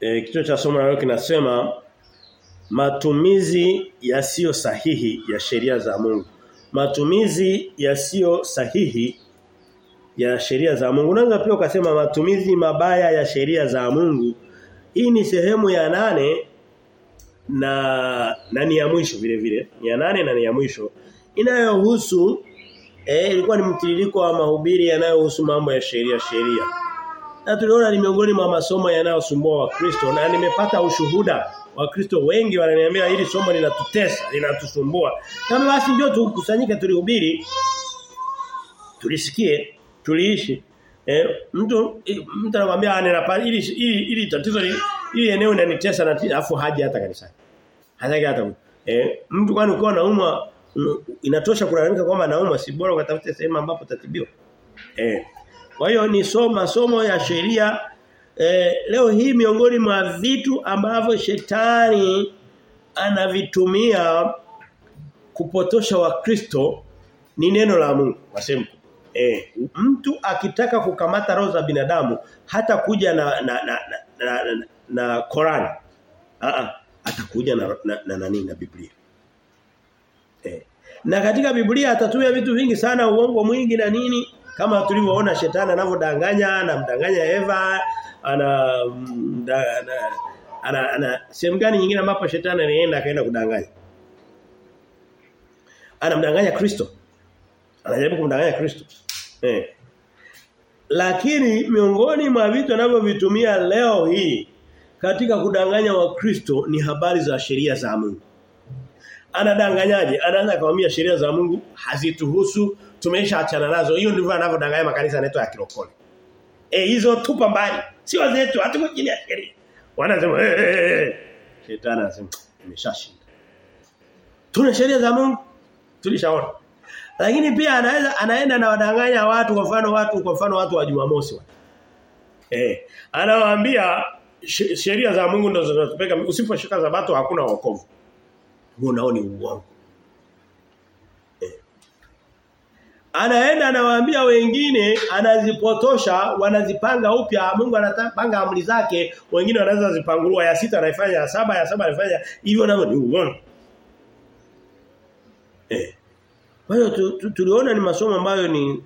E, kichwa cha somo leo kinasema matumizi yasiyo sahihi ya sheria za Mungu. Matumizi yasiyo sahihi ya sheria za Mungu. Unaweza pia ukasema matumizi mabaya ya sheria za Mungu. Hii ni sehemu ya nane na na ni ya mwisho vile vile. Ya nane na ni ya mwisho inayohusu eh ilikuwa ni mtiririko wa mahubiri yanayohusu mambo ya sheria sheria. Na tuliona ni miongoni mwa masomo yanayosumbua Wakristo na nimepata ushuhuda Wakristo wengi wananiambia hili somo linatutesa, linatusumbua. Na basi ndio tukusanyike tulihubiri tulisikie, tuliishi. Eh, mtu mtu anakuambia anapata ili ili ili tatizo ili, ili eneo linanitesa na alafu haji hata kanisani. Hataki hata. Eh, mtu kwani ukiwa naumwa inatosha kulalamika kwamba naumwa si bora ukatafute sehemu ambapo tatibiwa. Eh. Kwa hiyo ni soma somo ya sheria. Eh, leo hii miongoni mwa vitu ambavyo shetani anavitumia kupotosha wakristo ni neno la Mungu. Wasema eh, mtu akitaka kukamata roho za binadamu hata kuja na na na na, na, na, na Qur'an a atakuja na na, na, na, na Biblia. Eh. na katika Biblia atatumia vitu vingi sana uongo mwingi na nini kama tulivyoona shetani anavyodanganya anamdanganya Eva ana ana ana, ana sehemu gani nyingine ambapo shetani anaenda akaenda kudanganya? Anamdanganya Kristo. Anajaribu kumdanganya Kristo. Eh. Lakini miongoni mwa vitu anavyovitumia leo hii katika kudanganya wa Kristo ni habari za sheria za Mungu anadanganyaje anaanza kumwambia sheria za Mungu hazituhusu tumeshaachana nazo. Hiyo ndivyo anavyodanganya makanisa yanaitwa ya kirokole eh hizo tupa mbali. Sio zetu hatuko chini ya sheria. Wanasema eh hey, hey, hey. shetani anasema nimeshashinda. Tuna sheria za Mungu tulishaona. Lakini pia anaweza anaenda na wadanganya watu kwa mfano watu kwa mfano watu wa Jumamosi watu. Eh, anawaambia sheria za Mungu ndizo zinatupeka. Usiposhika sabato hakuna wokovu. Huo nao ni uongo. Eh. Anaenda anawaambia wengine anazipotosha wanazipanga upya Mungu anapanga amri zake wengine wanaweza zipangulua ya sita anaifanya ya saba ya saba anaifanya hivyo nao ni uongo. Eh. Kwa hiyo tu, tu, tuliona ni masomo ambayo ni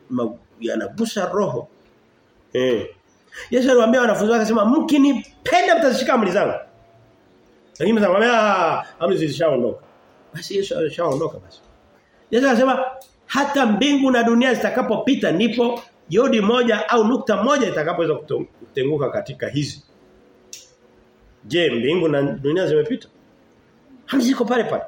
yanagusa roho. Eh. Yesu aliwaambia wanafunzi wake akasema mkinipenda mtazishika amri zangu. Lakini mtamwambia amri zishaondoka. Basi Yesu alishaondoka basi. Yesu anasema hata mbingu na dunia zitakapopita ndipo jodi moja au nukta moja itakapoweza kutenguka katika hizi. Je, mbingu na dunia zimepita? Hamziko pale pale.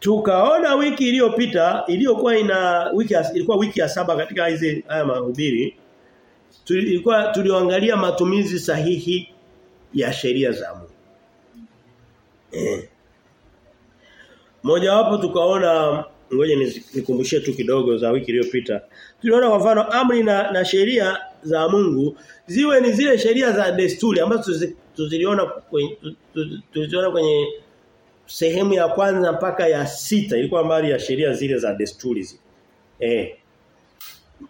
Tukaona wiki iliyopita iliyokuwa ina wiki ilikuwa wiki ya saba katika hizi haya mahubiri tulikuwa tulioangalia matumizi sahihi ya sheria za Mungu. Eh. Moja wapo tukaona ngoja nikumbushie tu kidogo za wiki iliyopita. Tuliona kwa mfano amri na, na sheria za Mungu ziwe ni zile sheria za desturi ambazo tuziliona kwenye kwenye sehemu ya kwanza mpaka ya sita ilikuwa mbali ya sheria zile za desturi zile. Eh.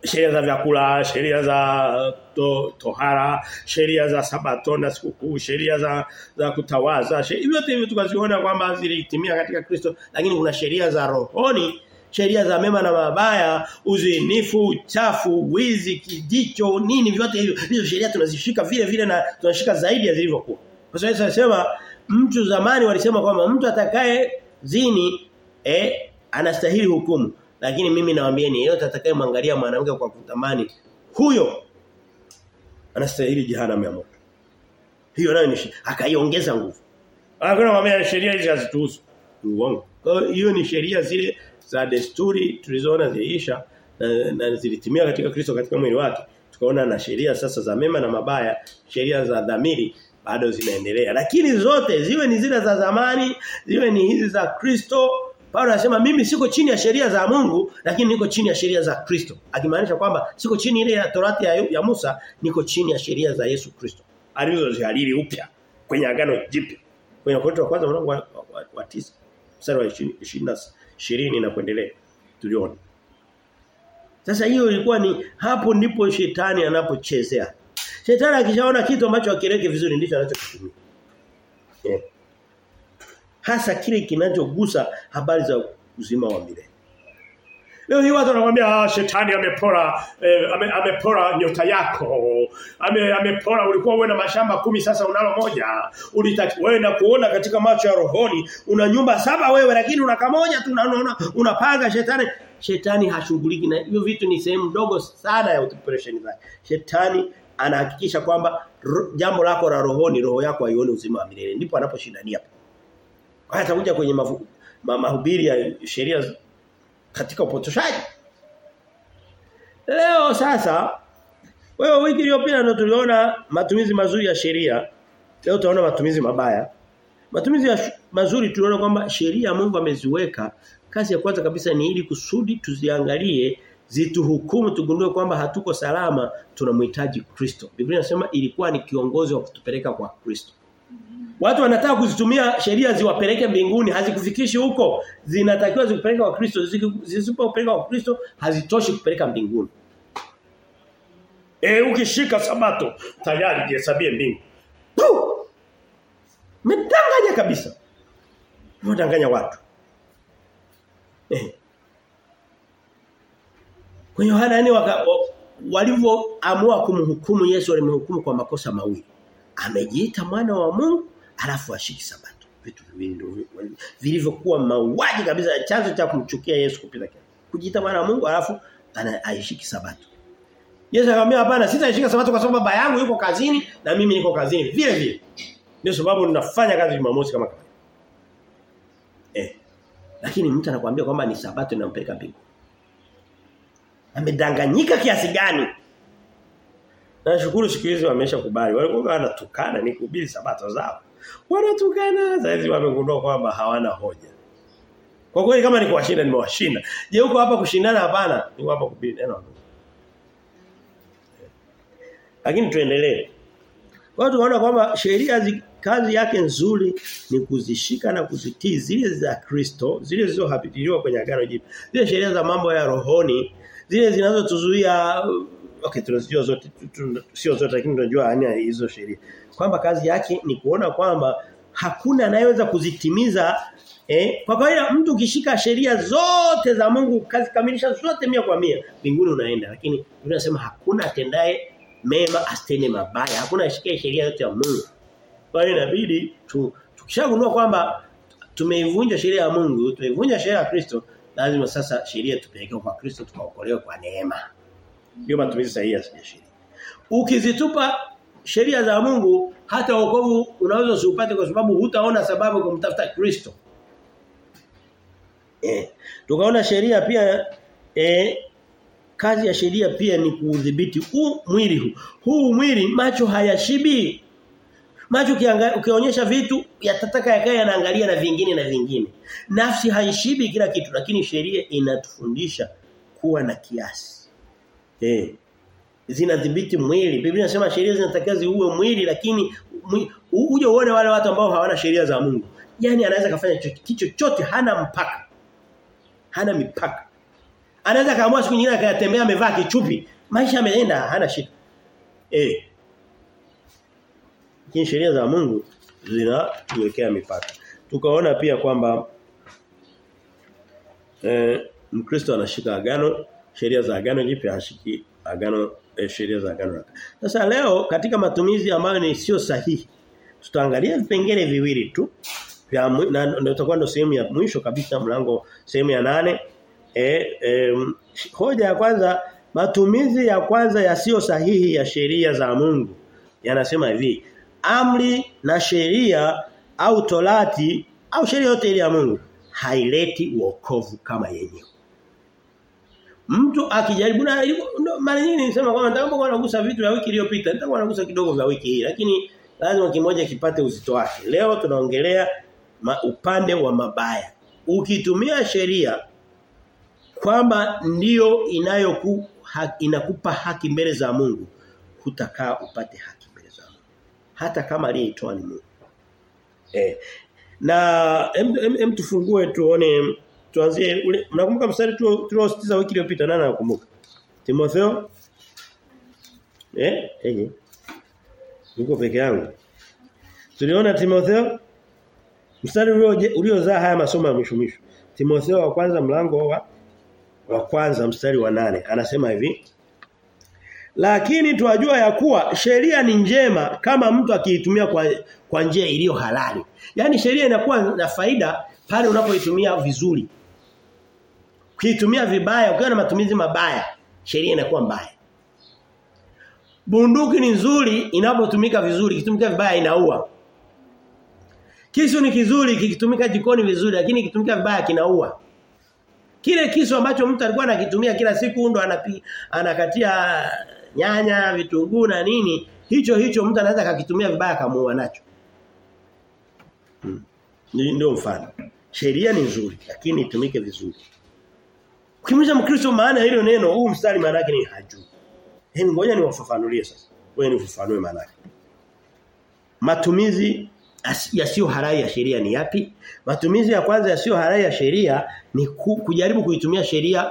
Sheria za vyakula, sheria za to, tohara, sheria za sabato na sikukuu, sheria za za kutawaza. Vyote hivyo tukaziona kwamba zilitimia katika Kristo, lakini kuna sheria za rohoni, sheria za mema na mabaya, uzinifu, uchafu, wizi, kijicho, nini vyote hivyo. Hizo sheria tunazishika vile vile na tunashika zaidi ya zilivyokuwa. Kwa sababu anasema mtu zamani walisema kwamba mtu atakaye zini eh anastahili hukumu lakini mimi nawaambieni yeyote atakayemwangalia mwanamke kwa kutamani huyo anastahili jehanamu ya moto hiyo nayo ni akaiongeza nguvu hakuna mambo sheria hizi hazituhusu uongo Kwa hiyo ni sheria zile za desturi tulizoona ziisha na, na zilitimia katika Kristo katika mwili wake tukaona na sheria sasa za mema na mabaya sheria za dhamiri bado zinaendelea. Lakini zote ziwe ni zile za zamani, ziwe ni hizi za Kristo. Paulo anasema mimi siko chini ya sheria za Mungu, lakini niko chini ya sheria za Kristo. Akimaanisha kwamba siko chini ile ya Torati ya, ya Musa, niko chini ya sheria za Yesu Kristo. Alizozihalili upya kwenye agano jipya. Kwenye Korinto wa kwanza mlango wa, wa, wa, wa 9 mstari wa 20 20 na kuendelea. Tuliona. Sasa hiyo ilikuwa ni hapo ndipo shetani anapochezea. Shetani akishaona kitu ambacho hakireki vizuri ndicho anachokitumia. Yeah. Hasa kile kinachogusa habari za uzima wa milele. Leo hii watu wanakuambia ah shetani amepora eh, ame, nyota yako. Ame, ulikuwa uwe na mashamba kumi sasa unalo moja. Ulitaki wewe na kuona katika macho ya rohoni una nyumba saba wewe lakini una kamoja tu unaona unapanga shetani shetani hashughuliki na hiyo vitu ni sehemu ndogo sana ya operation zake. Shetani anahakikisha kwamba jambo lako la rohoni roho yako haione uzima wa milele ndipo anaposhindania. Kwa atakuja kwenye mahubiri ya sheria katika upotoshaji. Leo sasa wewe wiki iliyopita ndo tuliona matumizi mazuri ya sheria. Leo tunaona matumizi mabaya. Matumizi ya mazuri tuliona kwamba sheria Mungu ameziweka kazi ya kwanza kabisa ni ili kusudi tuziangalie zituhukumu tugundue kwamba hatuko salama tunamhitaji Kristo. Biblia inasema ilikuwa ni kiongozi wa kutupeleka kwa Kristo. Watu wanataka kuzitumia sheria ziwapeleke mbinguni hazikufikishi huko. Zinatakiwa zikupeleke kwa Kristo. Zisipopeleka kwa Kristo hazitoshi kupeleka mbinguni. Eh ukishika sabato tayari jihesabie mbingu. Mtanganya kabisa. Mtanganya watu. Eh. Kwa Yohana yani walivyoamua kumhukumu Yesu walimhukumu kwa makosa mawili. Amejiita mwana wa Mungu alafu ashiki sabato. Vitu viwili ndio vilivyokuwa mauaji kabisa chanzo cha kumchukia Yesu kupita kiasi. Kujiita mwana wa Mungu alafu anaishiki sabato. Yesu akamwambia hapana sitaishika sabato kwa sababu baba yangu yuko kazini na mimi niko kazini vile vile. Ndio sababu ninafanya kazi Jumamosi kama kawaida. Eh. Lakini mtu anakuambia kwamba ni sabato inampeleka mbinguni. Amedanganyika kiasi gani? Nashukuru siku hizi wameshakubali. Walikuwa wanatukana ni kuhubiri sabato zao. Wanatukana sasa wamegundua kwamba hawana hoja. Kwa kweli kama ni kuwashinda nimewashinda. Je, uko hapa kushindana hapana? Niko hapa kuhubiri neno. Lakini tuendelee. Watu tunaona kwamba sheria kazi yake nzuri ni kuzishika na kuzitii zile za Kristo, zile zilizohapitiliwa kwenye agano jipya. Zile sheria za mambo ya rohoni, zile zinazotuzuia okay tunazijua zote sio zote lakini tunajua aina hizo sheria. Kwamba kazi yake ni kuona kwamba hakuna anayeweza kuzitimiza eh kwa kawaida mtu ukishika sheria zote za Mungu kazi kamilisha zote mia kwa mia mbinguni unaenda lakini tunasema hakuna atendaye mema astene mabaya. Hakuna ashikie sheria yote ya Mungu. Kwa hiyo inabidi tu, tukishagundua kwamba tumeivunja sheria ya Mungu, tumeivunja sheria ya Kristo, lazima sasa sheria tupeleke kwa Kristo tukaokolewe kwa neema. Ndio matumizi sahihi ya sheria. Ukizitupa sheria za Mungu hata wokovu unaweza usipate kwa sababu hutaona sababu kumtafuta Kristo. Eh, tukaona sheria pia eh kazi ya sheria pia ni kuudhibiti huu mwili huu. Huu mwili macho hayashibi. Macho ukionyesha vitu yatataka yakae yanaangalia na vingine na vingine. Nafsi haishibi kila kitu lakini sheria inatufundisha kuwa na kiasi. Eh. Zinadhibiti mwili. Biblia inasema sheria zinatakiwa ziue mwili lakini uje uone wale watu ambao hawana sheria za Mungu. Yaani anaweza kufanya chochote hana mpaka. Hana mipaka. Anaweza kaamua siku nyingine akatembea amevaa kichupi. Maisha yameenda hana shida. Eh. Lakini sheria za Mungu zinatuwekea mipaka. Tukaona pia kwamba eh Mkristo anashika agano, sheria za agano jipya hashiki agano eh, sheria za agano. Sasa leo katika matumizi ambayo ni sio sahihi tutaangalia vipengele viwili tu vya na ndio tutakuwa ndio sehemu ya mwisho kabisa mlango sehemu ya nane E, e, hoja ya kwanza matumizi ya kwanza yasiyo sahihi ya sheria za Mungu yanasema hivi amri na sheria au torati au sheria yote ile ya Mungu haileti wokovu kama yenyewe mtu akijaribu na mara nyingi nimesema kwamba nitakapokuwa nagusa vitu vya wiki iliyopita nitakuwa nagusa kidogo vya wiki hii lakini lazima kimoja kipate uzito wake. Leo tunaongelea upande wa mabaya. Ukitumia sheria kwamba ndio inayoku ha, inakupa haki mbele za Mungu hutakaa upate haki mbele za Mungu. Hata kama aliyeitoa ni Mungu. Eh na em, em, em tufungue tuone tuanzie ule mnakumbuka mstari tuliositiza wiki iliyopita nani anakumbuka Timotheo eh eje Niko peke yangu. Tuliona Timotheo mstari uliozaa haya masomo ya mwisho. Timotheo wa kwanza mlango wa wa kwanza mstari wa nane anasema hivi lakini tuwajua ya kuwa sheria ni njema kama mtu akiitumia kwa kwa njia iliyo halali. Yaani sheria inakuwa na faida pale unapoitumia vizuri. Ukiitumia vibaya, ukiwa na matumizi mabaya, sheria inakuwa mbaya. Bunduki ni nzuri inapotumika vizuri, ikitumika vibaya inaua. Kisu ni kizuri kikitumika jikoni vizuri, lakini kikitumika vibaya kinaua. Kile kisu ambacho mtu alikuwa anakitumia kila siku ndo anapi, anakatia nyanya, vitunguu na nini, hicho hicho mtu anaweza akakitumia vibaya kamuua nacho. Hmm. Ndio mfano. Sheria ni nzuri lakini itumike vizuri. Ukimuuliza Mkristo maana hilo neno huu mstari maana yake ni hajui. Hebu ngoja niwafafanulie sasa. Wewe nifafanue maana yake. Matumizi yasiyo halali ya sheria ni yapi? Matumizi ya kwanza yasiyo halali ya sheria ni ku, kujaribu kuitumia sheria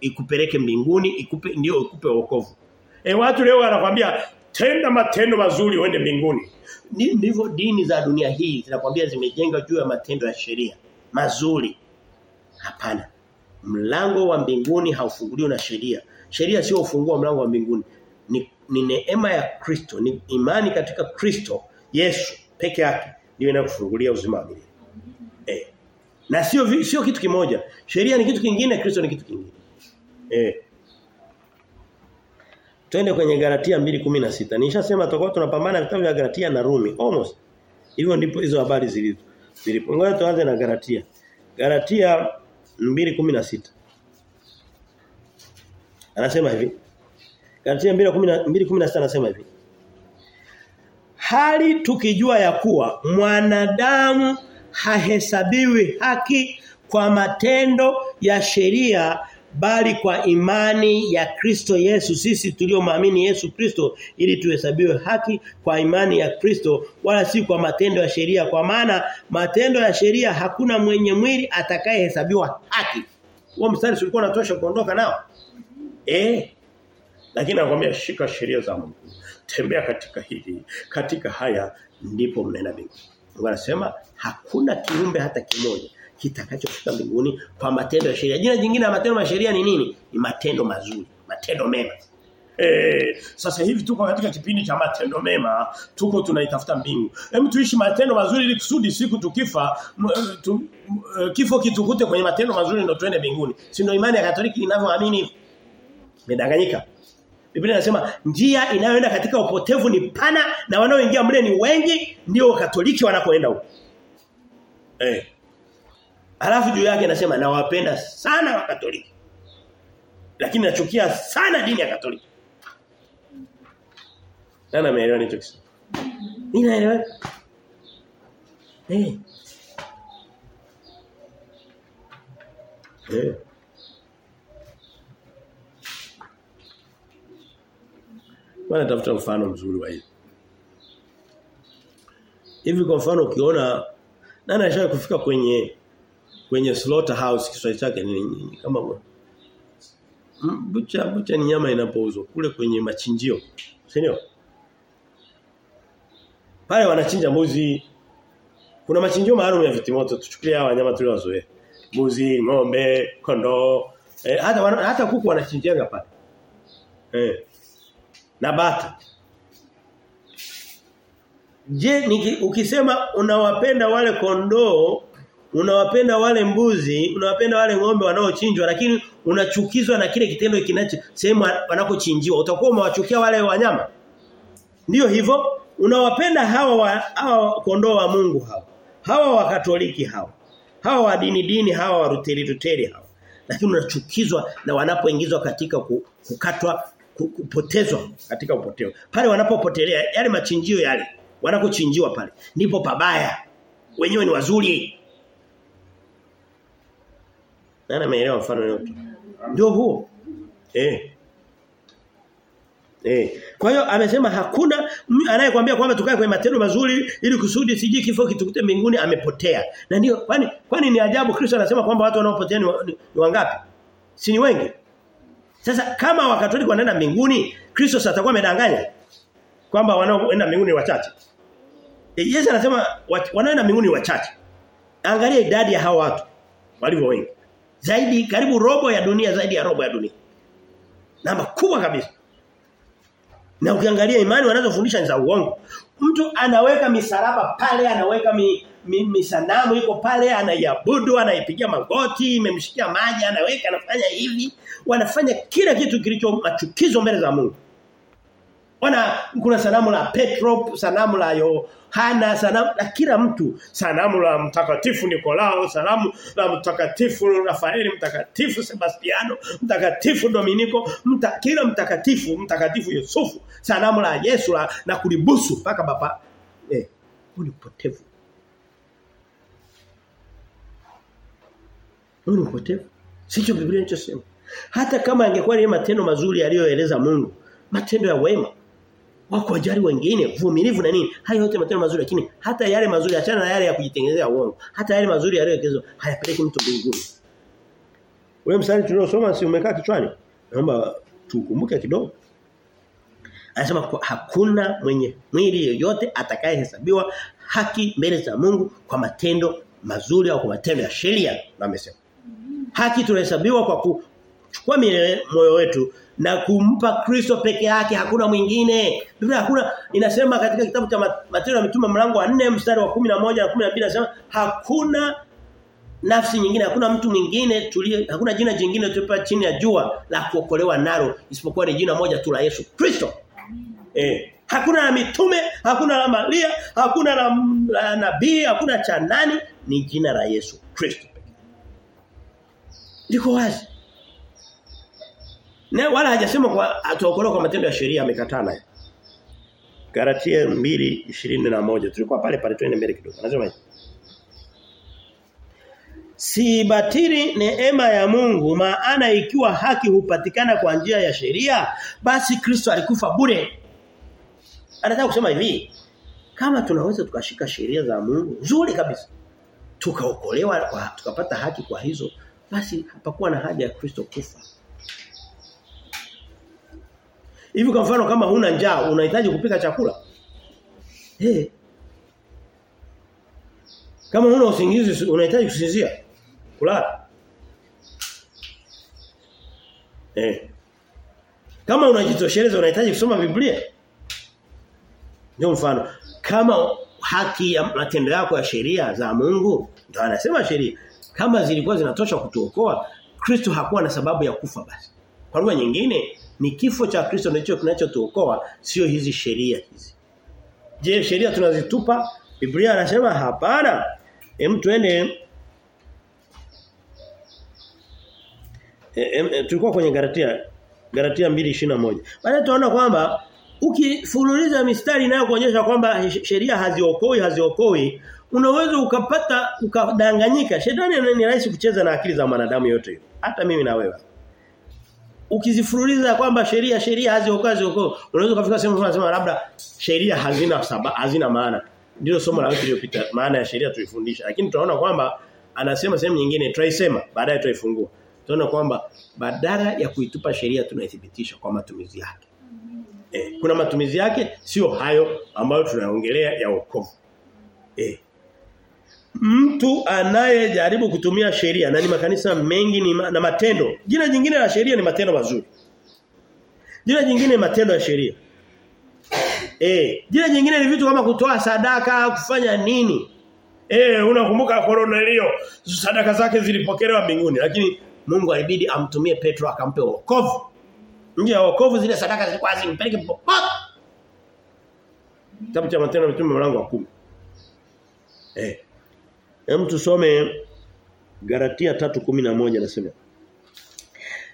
ikupeleke mbinguni, ikupe ndio ikupe wokovu. E watu leo wanakuambia tenda matendo mazuri uende mbinguni. Ndivyo dini za dunia hii zinakwambia zimejenga juu ya matendo ya sheria mazuri. Hapana. Mlango wa mbinguni haufunguliwi na sheria. Sheria sio ufungua mlango wa mbinguni. Ni, ni neema ya Kristo, ni imani katika Kristo Yesu peke yake ndio inakufungulia uzima wa milele. Eh. Na sio sio kitu kimoja. Sheria ni kitu kingine, Kristo ni kitu kingine. Eh. Twende kwenye Galatia 2:16. Nishasema tutakuwa tunapambana vitabu vya Galatia na Rumi almost. Hivyo ndipo hizo habari zilizo. Zilipo. Ngoja tuanze na Galatia. Galatia 2:16. Anasema hivi. Galatia 2:16 anasema hivi. Hali tukijua ya kuwa mwanadamu hahesabiwi haki kwa matendo ya sheria bali kwa imani ya Kristo Yesu sisi tuliomwamini Yesu Kristo ili tuhesabiwe haki kwa imani ya Kristo wala si kwa matendo ya sheria kwa maana matendo ya sheria hakuna mwenye mwili atakayehesabiwa haki. Huo mstari ulikuwa unatosha kuondoka nao? Eh. Lakini anakuambia shika sheria za Mungu. Tembea katika hili, katika haya ndipo mnena mbinguni. Anasema hakuna kiumbe hata kimoja kitakachofika mbinguni kwa matendo ya sheria. Jina jingine la matendo ya sheria ni nini? Ni matendo mazuri, matendo mema. Eh, sasa hivi tuko katika kipindi cha matendo mema, tuko tunaitafuta mbingu. Hem tuishi matendo mazuri ili kusudi siku tukifa tu, uh, kifo kitukute kwenye matendo mazuri ndio tuende mbinguni. Si ndio imani ya Katoliki inavyoamini? Medanganyika. Biblia inasema njia inayoenda katika upotevu ni pana na wanaoingia mle ni wengi ndio Katoliki wanakoenda huko. Eh. Alafu juu yake anasema nawapenda sana wakatoliki. Lakini nachukia sana dini ya Katoliki. Nani ameelewa nicho kisema? Mimi naelewa. Eh. Eh. Bwana tafuta mfano mzuri wa hili. Hivi kwa mfano ukiona nani ashaye kufika kwenye kwenye slaughterhouse Kiswahili chake ni, kama bucha bucha ni nyama inapouzwa kule kwenye machinjio. Si ndio? Pale wanachinja mbuzi. Kuna machinjio maalum ya vitimoto tuchukulie hawa wanyama tuliowazoea. Mbuzi, ng'ombe, kondoo, eh, hata wana, hata kuku wanachinjiaga pale. Eh. Na bata. Je, ukisema unawapenda wale kondoo unawapenda wale mbuzi, unawapenda wale ng'ombe wanaochinjwa lakini unachukizwa na kile kitendo kinacho sehemu wanakochinjiwa. Utakuwa umewachukia wale wanyama. Ndiyo hivyo, unawapenda hawa wa, hawa kondoo wa Mungu hawa. Hawa wa Katoliki hawa. Hawa wa dini dini hawa wa Ruteri Ruteri hawa. Lakini unachukizwa na wanapoingizwa katika kukatwa kupotezwa katika upoteo. Pale wanapopotelea yale machinjio yale wanakochinjiwa pale ndipo pabaya. Wenyewe ni wazuri. Nani ameelewa mfano yote? Ndio huo. Eh. Eh. Kwa hiyo amesema hakuna anayekwambia kwamba tukae kwenye matendo mazuri ili kusudi siji kifo kitukute mbinguni amepotea. Na ndio kwani kwani ni ajabu Kristo anasema kwamba watu wanaopotea ni, ni, ni wangapi? Si ni wengi? Sasa kama wakatoliki wanaenda mbinguni, Kristo sasa atakuwa amedanganya. kwamba wanaoenda mbinguni wachache. E, Yesu anasema wanaoenda mbinguni wachache. Angalia idadi ya hao watu walivyo wengi. Zaidi karibu robo ya dunia zaidi ya robo ya dunia. Namba kubwa kabisa. Na ukiangalia imani wanazofundisha ni za uongo. Mtu anaweka misalaba pale, anaweka mi, mi, misanamu iko pale, anaiabudu, anaipigia magoti, imemshikia maji, anaweka, anafanya hivi. Wanafanya kila kitu kilicho machukizo mbele za Mungu. Wana kuna sanamu la Petro, sanamu la Yohana, sanamu la kila mtu, sanamu la mtakatifu Nikolao, sanamu la mtakatifu Rafaeli, mtakatifu Sebastiano, mtakatifu Dominiko, mta, kila mtakatifu, mtakatifu Yusufu, sanamu la Yesu la, na kulibusu mpaka baba eh ni upotevu. Ni upotevu. Sicho Biblia inachosema. Hata kama angekuwa ni matendo mazuri aliyoeleza Mungu, matendo ya wema wako wajari wengine, vumilivu na nini. Hayo yote matendo mazuri lakini hata yale mazuri achana na yale ya kujitengenezea uongo. Hata yale mazuri yaliyowekezwa hayapeleki mtu mbinguni. Ule mstari tuliosoma si umekaa kichwani? Naomba tukumbuke kidogo. Anasema hakuna mwenye mwili yoyote atakayehesabiwa haki mbele za Mungu kwa matendo mazuri au kwa matendo ya sheria, na amesema. Haki tunahesabiwa kwa kuchukua moyo wetu na kumpa Kristo peke yake hakuna mwingine. Biblia hakuna inasema katika kitabu cha ya Mitume mlango wa 4 mstari wa 11 na 12 inasema hakuna nafsi nyingine hakuna mtu mwingine tulie hakuna jina jingine tulipa chini ya jua la kuokolewa nalo isipokuwa ni jina moja tu la Yesu Kristo. Eh hakuna la mitume, hakuna la Maria, hakuna la, la nabii, hakuna cha nani, ni jina la Yesu Kristo. Liko wazi. Na wala hajasema kwa atuokolewa kwa matendo ya sheria amekataa naye. Galatia 2:21 tulikuwa pale pale twende mbele kidogo. Anasema hivi. Si neema ya Mungu maana ikiwa haki hupatikana kwa njia ya sheria basi Kristo alikufa bure. Anataka kusema hivi kama tunaweza tukashika sheria za Mungu nzuri kabisa tukaokolewa tukapata haki kwa hizo basi hapakuwa na haja ya Kristo kufa. Hivi kwa mfano kama huna njaa unahitaji kupika chakula? Eh. Kama huna usingizi unahitaji kusinzia? Kulala. Eh. Kama unajitosheleza unahitaji kusoma Biblia? Ndio mfano. Kama haki ya matendo yako ya sheria za Mungu, ndio anasema sheria. Kama zilikuwa zinatosha kutuokoa, Kristo hakuwa na sababu ya kufa basi. Kwa lugha nyingine, ni kifo cha Kristo ndicho kinachotuokoa, sio hizi sheria hizi. Je, sheria tunazitupa? Biblia anasema hapana. Hem tuende e, tulikuwa kwenye Galatia Galatia 2:21. Baada tunaona kwamba ukifululiza mistari inayokuonyesha kwamba sheria haziokoi haziokoi unaweza ukapata ukadanganyika. Shetani ni rahisi kucheza na akili za mwanadamu yote. Hata mimi na wewe. Ukizifululiza kwamba sheria sheria haziokoa haziokoa unaweza kufika sehemu unasema labda sheria hazina saba, hazina maana. Ndilo somo la wiki iliyopita maana ya sheria tuifundisha Lakini tunaona kwamba anasema sehemu nyingine tuisema baadaye tuifungua Tunaona kwamba badala ya kuitupa sheria tunaithibitisha kwa matumizi yake. Eh, kuna matumizi yake sio hayo ambayo tunaongelea ya wokovu. Eh. Mtu anayejaribu kutumia sheria na ni makanisa mengi ni ma, na matendo. Jina jingine la sheria ni matendo mazuri. Jina jingine matendo ya sheria. Eh, jina jingine ni vitu kama kutoa sadaka, kufanya nini? Eh, unakumbuka Kornelio, sadaka zake zilipokelewa mbinguni, lakini Mungu alibidi amtumie Petro akampe wokovu. Nje ya wokovu zile sadaka zilikuwa zimpeleke popote. Kitabu cha Matendo mtume mlango wa 10. Eh. Hem tusome Galatia 3:11 nasema.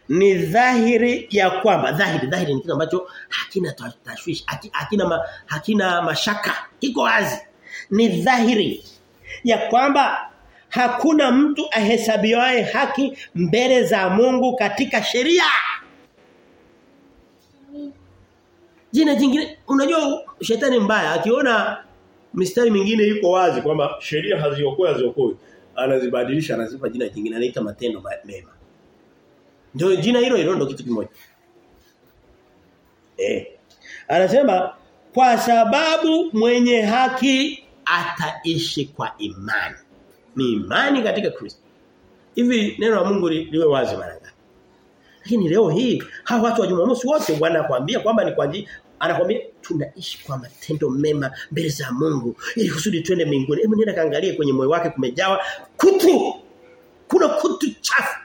Ni dhahiri ya kwamba dhahiri dhahiri ni kitu ambacho hakina tashwishi, hakina ma, hakina mashaka, kiko wazi. Ni dhahiri ya kwamba hakuna mtu ahesabiwaye haki mbele za Mungu katika sheria. Jina jingine unajua shetani mbaya akiona mistari mingine iko wazi kwamba sheria haziokoi haziokoi anazibadilisha anazipa jina jingine anaita matendo mema. Ndio jina hilo hilo ndio kitu kimoja. Eh. Anasema kwa sababu mwenye haki ataishi kwa imani. Ni imani katika Kristo. Hivi neno la Mungu li, liwe wazi mara? Lakini leo hii hawa watu wa Jumamosi wote bwana wanakuambia kwamba ni kwa ajili anakuambia tunaishi kwa matendo mema mbele za Mungu ili kusudi twende mbinguni. Hebu nenda kaangalie kwenye moyo wake kumejawa kutu. Kuna kutu chafu.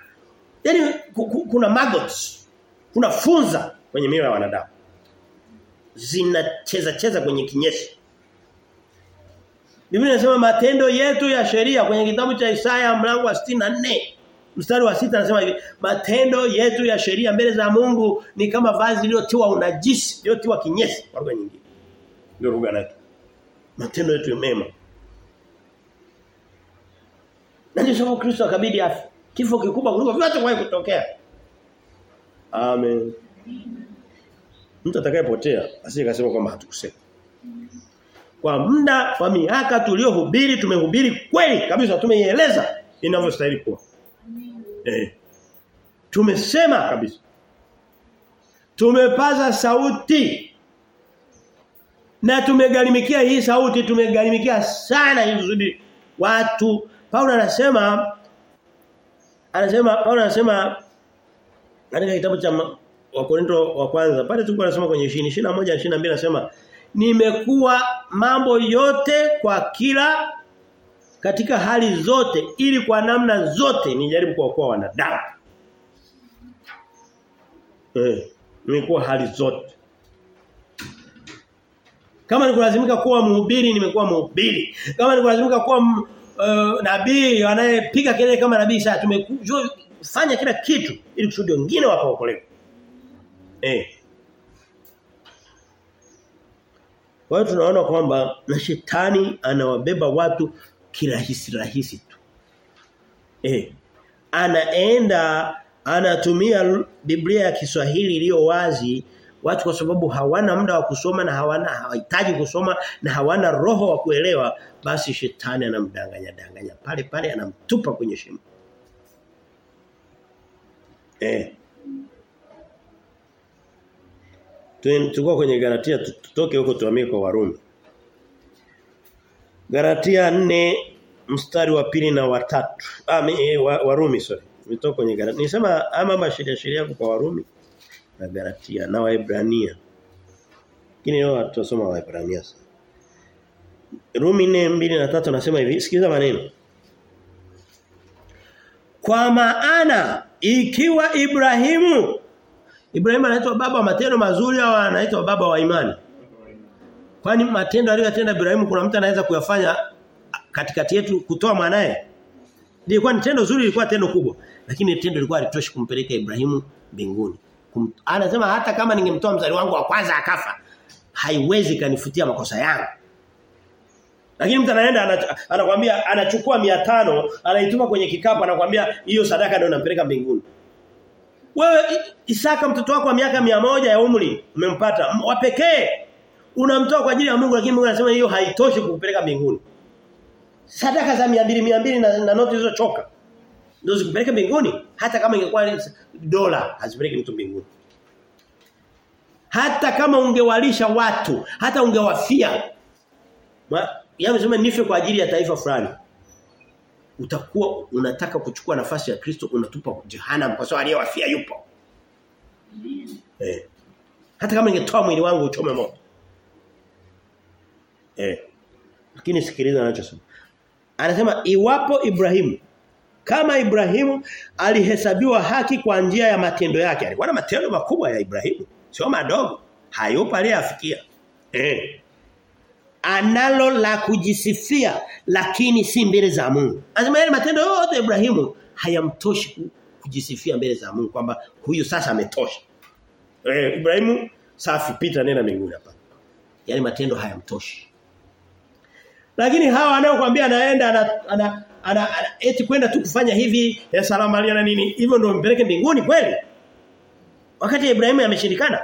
Yaani kuna maggots. Kuna funza kwenye mioyo ya wanadamu. Zinacheza cheza kwenye kinyesi. Biblia inasema matendo yetu ya sheria kwenye kitabu cha Isaya mlango wa 64 mstari wa sita anasema hivi matendo yetu ya sheria mbele za Mungu ni kama vazi lililotiwa unajisi lililotiwa kinyesi. Kwa lugha nyingine. Ndio lugha yake. Matendo yetu mema. Na ndio sababu Kristo akabidi afi. kifo kikubwa kuliko vyote kwa kutokea. Amen. Mtu atakayepotea asije kasema kwamba hatukusema kwa muda wa miaka tuliohubiri tumehubiri kweli kabisa tumeieleza inavyostahili kuwa Eh. Tumesema kabisa. Tumepaza sauti. Na tumegalimikia hii sauti, tumegalimikia sana hizi watu Paulo anasema anasema Paulo anasema katika kitabu cha Wakorinto wa kwanza pale tulikuwa tunasema kwenye 20 21 22 anasema nimekuwa mambo yote kwa kila katika hali zote ili kwa namna zote nijaribu kuokoa wanadamu. Eh, nimekuwa hali zote. Kama nikulazimika kuwa mhubiri nimekuwa mhubiri. Kama nikulazimika kuwa uh, nabii anayepiga kelele kama nabii sasa tumefanya kila kitu ili kusudi wengine wakaokolewe. Eh. Kwa hiyo tunaona kwamba na shetani anawabeba watu kirahisi rahisi tu. Eh. Anaenda anatumia Biblia ya Kiswahili iliyo wazi watu kwa sababu hawana muda wa kusoma na hawana hawahitaji kusoma na hawana roho wa kuelewa basi shetani anamdanganya danganya pale pale anamtupa kwenye shimo. Eh. Tulikuwa kwenye Galatia tutoke huko tuhamie kwa Warumi. Galatia 4 mstari wa pili na watatu. Ah e, wa, Warumi sorry. Nimetoka kwenye Galatia. Nisema ama mambo sheria kwa Warumi na Galatia na Waebrania. kini leo tutasoma Waebrania sasa. Rumi 4:2 na 3 nasema hivi, sikiza maneno. Kwa maana ikiwa Ibrahimu Ibrahimu anaitwa baba wa matendo mazuri au anaitwa baba wa imani? Kwani matendo aliyotenda Ibrahimu kuna mtu anaweza kuyafanya katikati yetu kutoa mwanae? Ilikuwa ni tendo zuri, ilikuwa tendo kubwa. Lakini tendo lilikuwa halitoshi kumpeleka Ibrahimu mbinguni. Kum, anasema hata kama ningemtoa mzali wangu wa kwanza akafa, haiwezi kanifutia makosa yangu. Lakini mtu anaenda anakuambia anachukua 500 anaituma kwenye kikapu anakuambia hiyo sadaka ndio inampeleka mbinguni. Wewe Isaka mtoto wako wa miaka moja ya umri umempata wa pekee unamtoa kwa ajili ya Mungu lakini Mungu anasema hiyo haitoshi kukupeleka mbinguni. Sadaka za 200 200 na, na noti zilizochoka ndio zikupeleke mbinguni hata kama ingekuwa dola hazipeleki mtu mbinguni. Hata kama ungewalisha watu, hata ungewafia. Yaani sema nife kwa ajili ya taifa fulani. Utakuwa unataka kuchukua nafasi ya Kristo unatupa jehanamu kwa sababu aliyewafia yupo. Eh. Hata kama ingetoa mwili wangu uchome moto. Eh. Lakini sikiliza anachosema. Anasema iwapo Ibrahimu kama Ibrahimu alihesabiwa haki kwa njia ya matendo yake. Alikuwa na matendo makubwa ya Ibrahimu, sio madogo. Hayupo aliyeafikia. Eh. Analo la kujisifia lakini si mbele za Mungu. Anasema yale matendo yote Ibrahimu hayamtoshi kujisifia mbele za Mungu kwamba huyu sasa ametosha. Eh Ibrahimu safi pita nena mbinguni hapa. Yale matendo hayamtoshi. Lakini hawa anayokuambia anaenda ana, ana, ana, ana eti kwenda tu kufanya hivi ya salama na nini hivyo ndio mpeleke mbinguni kweli? Wakati Ibrahimu ameshindikana.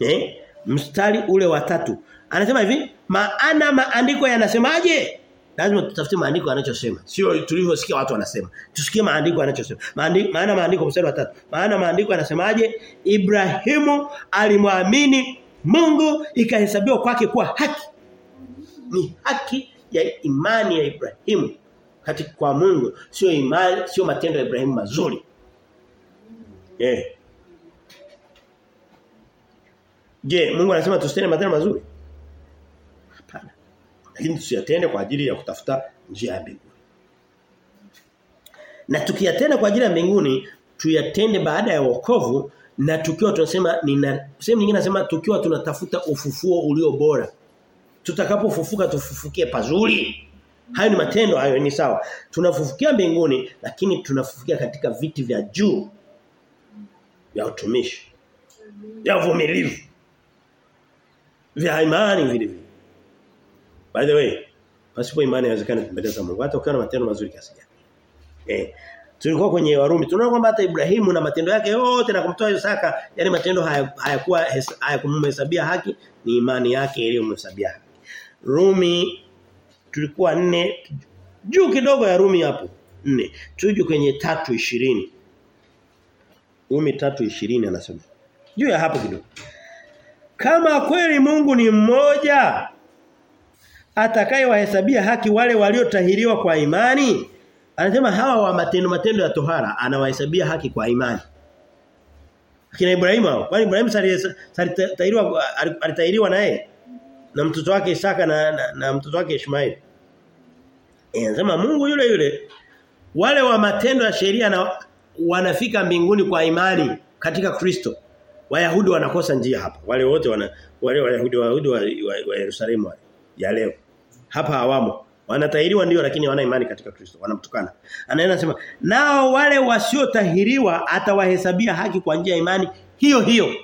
Eh? Mstari ule wa tatu. Anasema hivi, maana maandiko yanasemaje? Lazima tutafute maandiko yanachosema. Sio tulivyosikia watu wanasema. Tusikie maandiko yanachosema. Maandiko maana maandiko mstari wa 3. Maana maandiko yanasemaje? Ibrahimu alimwamini Mungu ikahesabiwa kwake kuwa haki. Ni haki ya imani ya Ibrahimu kati kwa Mungu, sio imani, sio matendo ya Ibrahimu mazuri. Eh. Je, Mungu anasema tusitende matendo mazuri? Hapana. Lakini tusiyatende kwa ajili ya kutafuta njia ya mbinguni. Na tukiyatenda kwa ajili ya mbinguni, tuyatende baada ya wokovu na tukiwa tunasema nina sehemu nyingine nasema tukiwa tunatafuta ufufuo ulio bora. Tutakapofufuka tufufukie pazuri. Hayo ni matendo hayo ni sawa. Tunafufukia mbinguni lakini tunafufukia katika viti vya juu vya utumishi. Vya uvumilivu. Vya imani vile vile. By the way, pasipo imani haiwezekani kumpendeza Mungu hata ukiwa na matendo mazuri kiasi gani. Eh. Tulikuwa kwenye Warumi. Tunaona kwamba hata Ibrahimu na matendo yake yote na kumtoa Isaka, yani matendo hayakuwa haya hayakumhesabia haki, ni imani yake iliyomhesabia haki. Rumi tulikuwa nne juu kidogo ya Rumi hapo. Nne. Tuje kwenye 3:20. Rumi 3:20 anasema. Juu ya hapo kidogo. Kama kweli Mungu ni mmoja atakayewahesabia haki wale waliotahiriwa kwa imani anasema hawa wa matendo matendo ya tohara anawahesabia haki kwa imani Akina Ibrahimu hao kwani Ibrahimu alitahiriwa alitahiriwa naye na mtoto wake Isaka na, na, na mtoto wake Ishmaeli eh anasema Mungu yule yule wale wa matendo ya sheria na wanafika mbinguni kwa imani katika Kristo Wayahudi wanakosa njia hapa. Wale wote wana wale Wayahudi Wayahudi wa, wa, wa Yerusalemu ya leo. Hapa hawamo. Wanatahiriwa ndio lakini hawana imani katika Kristo. Wanamtukana. Anaenda sema nao wale wasiotahiriwa atawahesabia haki kwa njia ya imani hiyo hiyo.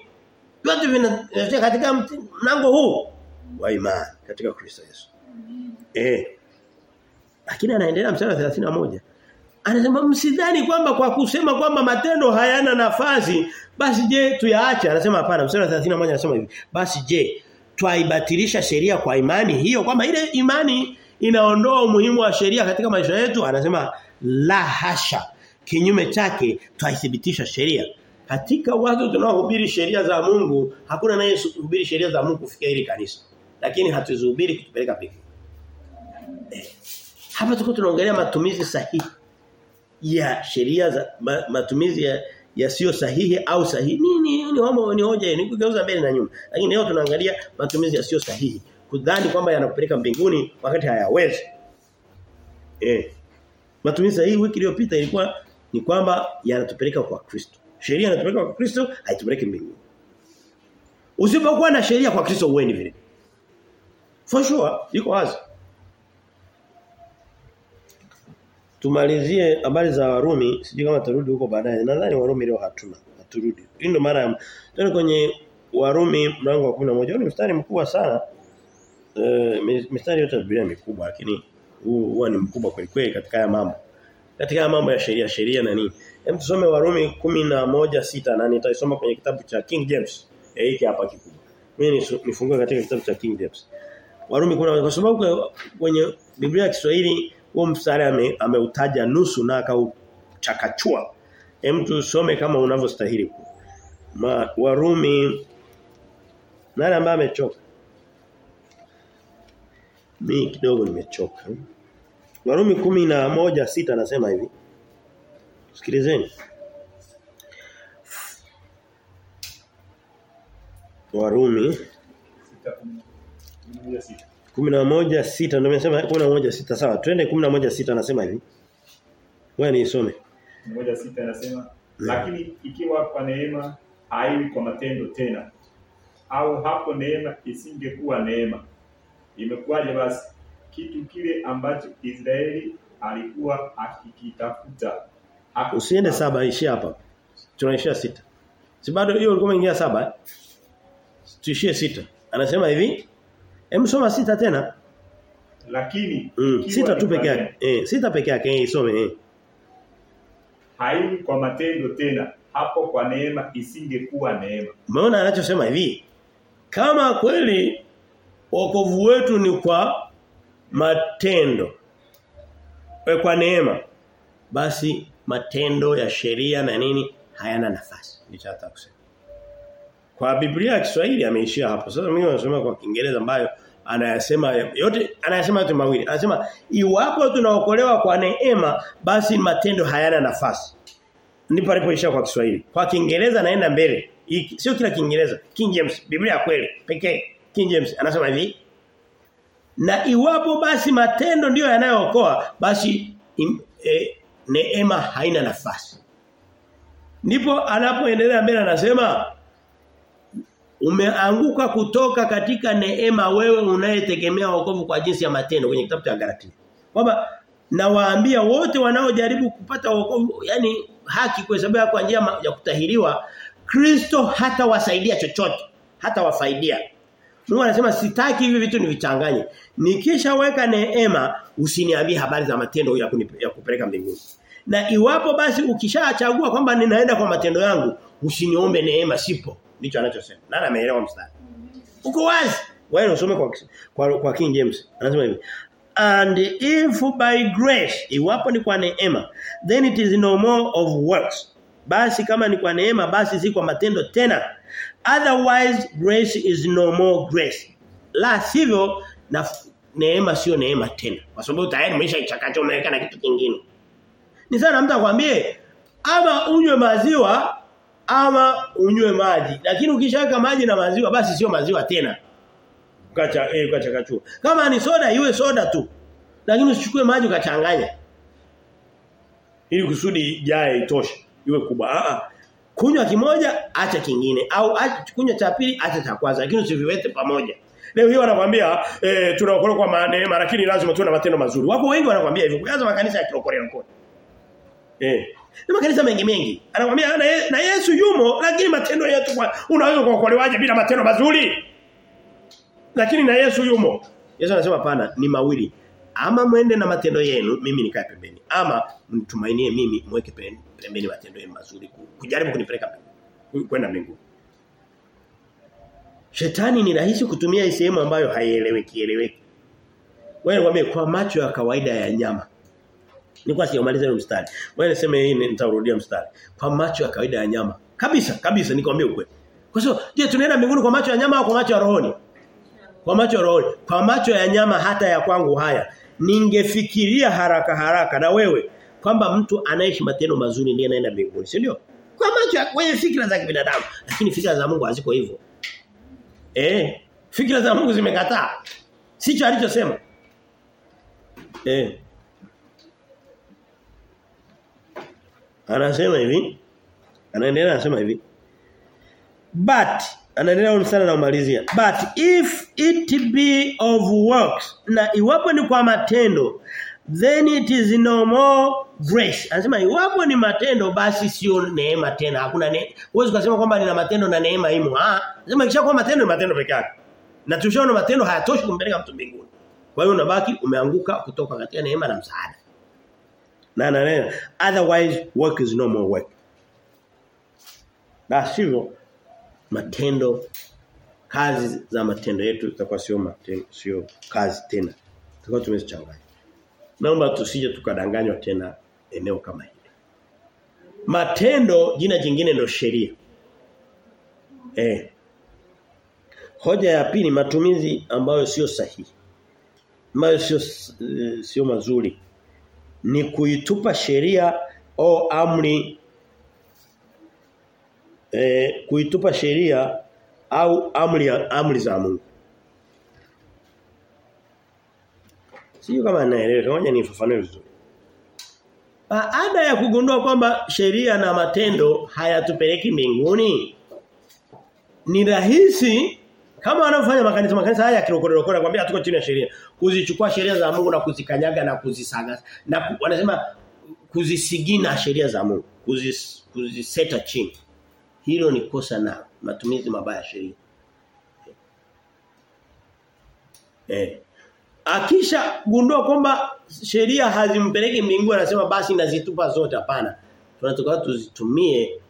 Yote vinatoka katika mlango huu wa imani katika Kristo Yesu. Eh. Lakini anaendelea mstari wa 31. Anasema msidhani kwamba kwa kusema kwamba matendo hayana nafasi basi je tuyaache anasema hapana mstari wa 31 anasema hivi basi je twaibatilisha sheria kwa imani hiyo kwamba ile imani inaondoa umuhimu wa sheria katika maisha yetu anasema la hasha kinyume chake twaithibitisha sheria katika watu tunaohubiri sheria za Mungu hakuna naye kuhubiri sheria za Mungu kufikia hili kanisa lakini hatuzihubiri kutupeleka pekee hapa tuko tunaongelea matumizi sahihi ya sheria za ma, matumizi ya yasiyo sahihi au sahihi. Nini ni homo ni hoja ni kugeuza mbele na nyuma. Lakini leo tunaangalia matumizi yasiyo sahihi. Kudhani kwamba yanakupeleka mbinguni wakati hayawezi. Eh. Matumizi hii wiki iliyopita ilikuwa ni kwamba yanatupeleka kwa Kristo. Sheria inatupeleka kwa Kristo, haitupeleki mbinguni. Usipokuwa na sheria kwa Kristo uweni vile. For sure, iko wazi. Tumalizie habari za Warumi, sijui kama tarudi huko baadaye. Nadhani Warumi leo hatuna. Haturudi. Hii ndo mara tena kwenye Warumi mlango wa 11 ni mstari mkubwa sana. Eh mistari yote ya Biblia mikubwa lakini huu huwa ni mkubwa kweli kweli katika haya mambo. Katika haya mambo ya sheria sheria na nini. Hem tusome Warumi 11:6 na nitaisoma kwenye kitabu cha King James. Eh hiki hapa kikubwa. Mimi nifungue katika kitabu cha King James. Warumi kuna kwa sababu kwenye Biblia ya Kiswahili huo mstari ameutaja ame, nusu na akauchakachua. Hem tusome kama unavyostahili. Warumi nani ambaye amechoka? Mimi kidogo nimechoka. Warumi kumi na moja sita anasema hivi. Sikilizeni. Warumi 11 sita ndio nimesema 11 sita sawa. Twende 11 sita anasema hivi. Wewe niisome. 11 sita anasema lakini ikiwa kwa neema haiwi kwa matendo tena au hapo neema isingekuwa neema imekuwaje basi kitu kile ambacho Israeli alikuwa akikitafuta Usiende saba ishi hapa. Tunaishia sita. Si bado hiyo ulikuwa umeingia saba? Eh? Tuishie sita. Anasema hivi. Hem soma sita tena. lakini Mm. Sita tu peke yake. Eh, sita peke yake eh, isome eh. haiwi kwa matendo tena hapo kwa neema isingekuwa neema Umeona anachosema hivi? Kama kweli wokovu wetu ni kwa matendo. kwa neema basi matendo ya sheria na nini hayana nafasi. Kusema. Kwa Biblia ya Kiswahili ameishia hapo. Sasa mimi nasema kwa Kiingereza ambayo anayasema yote anayasema yote mawili. Anasema iwapo tunaokolewa kwa neema basi matendo hayana nafasi. Ndipo alipoishia kwa Kiswahili. Kwa Kiingereza naenda mbele. Sio kila Kiingereza. King James, Biblia ya kweli pekee. King James anasema hivi. Na iwapo basi matendo ndiyo yanayookoa basi im, e, neema haina nafasi. Ndipo anapoendelea mbele anasema umeanguka kutoka katika neema wewe unayetegemea wokovu kwa jinsi ya matendo kwenye kitabu cha Galatia. Kwamba nawaambia wote wanaojaribu kupata wokovu yani haki kwa sababu kwa njia ya kutahiriwa Kristo hata wasaidia chochote hata wafaidia Mungu anasema sitaki hivi vitu nivichanganye. Nikishaweka neema usiniambie habari za matendo ya, kunip, ya kupeleka mbinguni. Na iwapo basi ukishachagua kwamba ninaenda kwa matendo yangu usiniombe neema sipo. Ndicho anachosema. Nani ameelewa mstari? Uko wazi. Wewe usome kwa, kwa kwa King James. Anasema hivi and if by grace iwapo ni kwa neema then it is no more of works. Basi kama ni kwa neema basi si kwa matendo tena otherwise grace is no more grace. La sivyo na neema sio neema tena. Kwa sababu tayari umeshaichakacha umeweka na kitu kingine. Ni sana mtu akwambie ama unywe maziwa ama unywe maji. Lakini ukishaweka maji na maziwa basi sio maziwa tena. Ukacha eh ukachakachua kama ni soda iwe soda tu. Lakini usichukue maji ukachanganya. Ili kusudi jae itoshe iwe kubwa. Ah a kunywa kimoja acha kingine. Au kunywa cha pili acha cha kwanza. Lakini usiviwete pamoja. Leo hii wanakuambia eh tunaokolewa kwa neema lakini lazima tuwe na matendo mazuri. Wako wengi wanakuambia hivyo. Kwanza makanisa ya kirokolea huko eh. Na makanisa mengi mengi. Anakuambia na, na Yesu yumo lakini matendo yetu kwa unaweza kuokolewaje bila matendo mazuri? Lakini na Yesu yumo. Yesu anasema pana ni mawili ama mwende na matendo yenu mimi nikae pembeni ama mtumainie mimi mweke pembeni matendo yenu mazuri kujaribu kunipeleka kwenda mbinguni Shetani ni rahisi kutumia sehemu ambayo haieleweki eleweki wewe wame kwa macho ya kawaida ya nyama Nilikuwa sijamaliza ile mstari. Wewe niseme hii nitarudia mstari. Kwa macho ya kawaida ya nyama. Kabisa, kabisa nikwambie ukweli. Kwa sababu je, tunaenda mbinguni kwa macho ya nyama au kwa macho ya rohoni? Kwa macho ya rohoni. Kwa macho ya nyama hata ya kwangu haya. Ningefikiria haraka haraka na wewe kwamba mtu anaishi matendo mazuri ndiye anaenda mbinguni, si ndio? Kwa macho ya kwenye fikra za kibinadamu, lakini fikra za Mungu haziko hivyo. Eh, fikra za Mungu zimekataa. Sicho alichosema. Eh. Anasema hivi. Anaendelea anasema hivi. But anaendelea msana na umalizia. But if it be of works na iwapo ni kwa matendo then it is no more grace. Anasema iwapo ni matendo basi sio neema tena. Hakuna ne Huwezi kusema kwamba nina matendo na neema imo. Ah, anasema kisha kwa matendo ni matendo peke yake. Na tushaona matendo hayatoshi kumpeleka mtu mbinguni. Kwa hiyo unabaki umeanguka kutoka katika neema na msaada. Na na otherwise work is no more work. Na sivyo matendo kazi za matendo yetu zitakuwa sio matendo sio kazi tena. Tutakuwa tumechanganya. Naomba tusije tukadanganywa tena eneo kama hili. Matendo jina jingine ndio sheria. Eh. Hoja ya pili matumizi ambayo sio sahihi. Ambayo sio sio mazuri ni kuitupa sheria au amri eh kuitupa sheria au amri amri za Mungu. Sio kama naelewa, ngoja nifafanue vizuri. Baada ya kugundua kwamba sheria na matendo hayatupeleki mbinguni ni rahisi kama wanavyofanya makanisa makanisa haya kirokorokora nakwambia tuko chini ya sheria kuzichukua sheria za Mungu na kuzikanyaga na kuzisaga na ku, wanasema kuzisigina sheria za Mungu kuzis, kuziseta chini hilo ni kosa na matumizi mabaya ya sheria. Eh. Akisha gundua kwamba sheria hazimpeleki mbinguni anasema basi nazitupa zote. Hapana. Tunatoka tuzitumie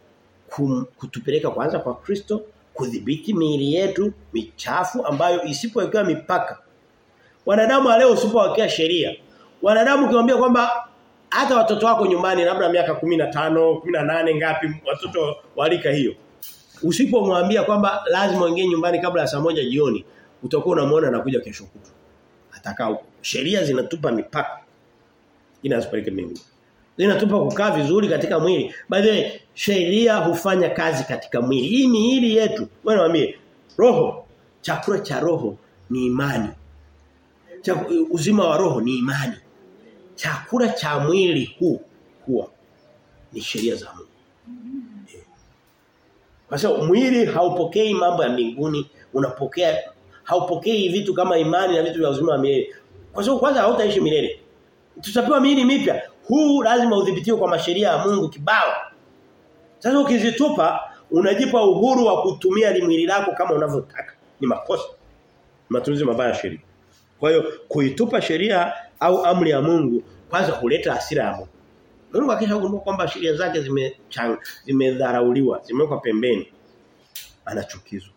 kum, kutupeleka kwanza kwa Kristo kudhibiti miili yetu michafu ambayo isipowekewa mipaka. Wanadamu leo usipowekea sheria wanadamu kiwaambia kwamba hata watoto wako nyumbani labda miaka 15, 18 ngapi watoto walika hiyo. Usipomwambia kwamba lazima uingie nyumbani kabla ya saa moja jioni, utakuwa unamwona anakuja kesho kutwa. Atakaa. Sheria zinatupa mipaka. Inazipeleka mimi. Zinatupa kukaa vizuri katika mwili. By the way, sheria hufanya kazi katika mwili. Hii miili yetu. Wewe niambie, roho, chakula cha roho ni imani. Chaku, uzima wa roho ni imani. Chakula cha mwili huu huwa ni sheria za Mungu. Kwa sababu mwili haupokei mambo ya mbinguni, unapokea haupokei vitu kama imani na vitu vya uzima wa milele. Kwa sababu kwanza hautaishi milele. Tutapewa miili mipya. Huu lazima udhibitiwe kwa masheria ya Mungu kibao. Sasa ukizitupa unajipa uhuru wa kutumia mwili lako kama unavyotaka. Ni makosa. Matumizi mabaya ya sheria. Kwa hiyo kuitupa sheria au amri ya Mungu kwanza kuleta hasira ya Mungu. Mungu akishagundua kwamba sheria zake zimedharauliwa, zime zimewekwa pembeni. Anachukizwa.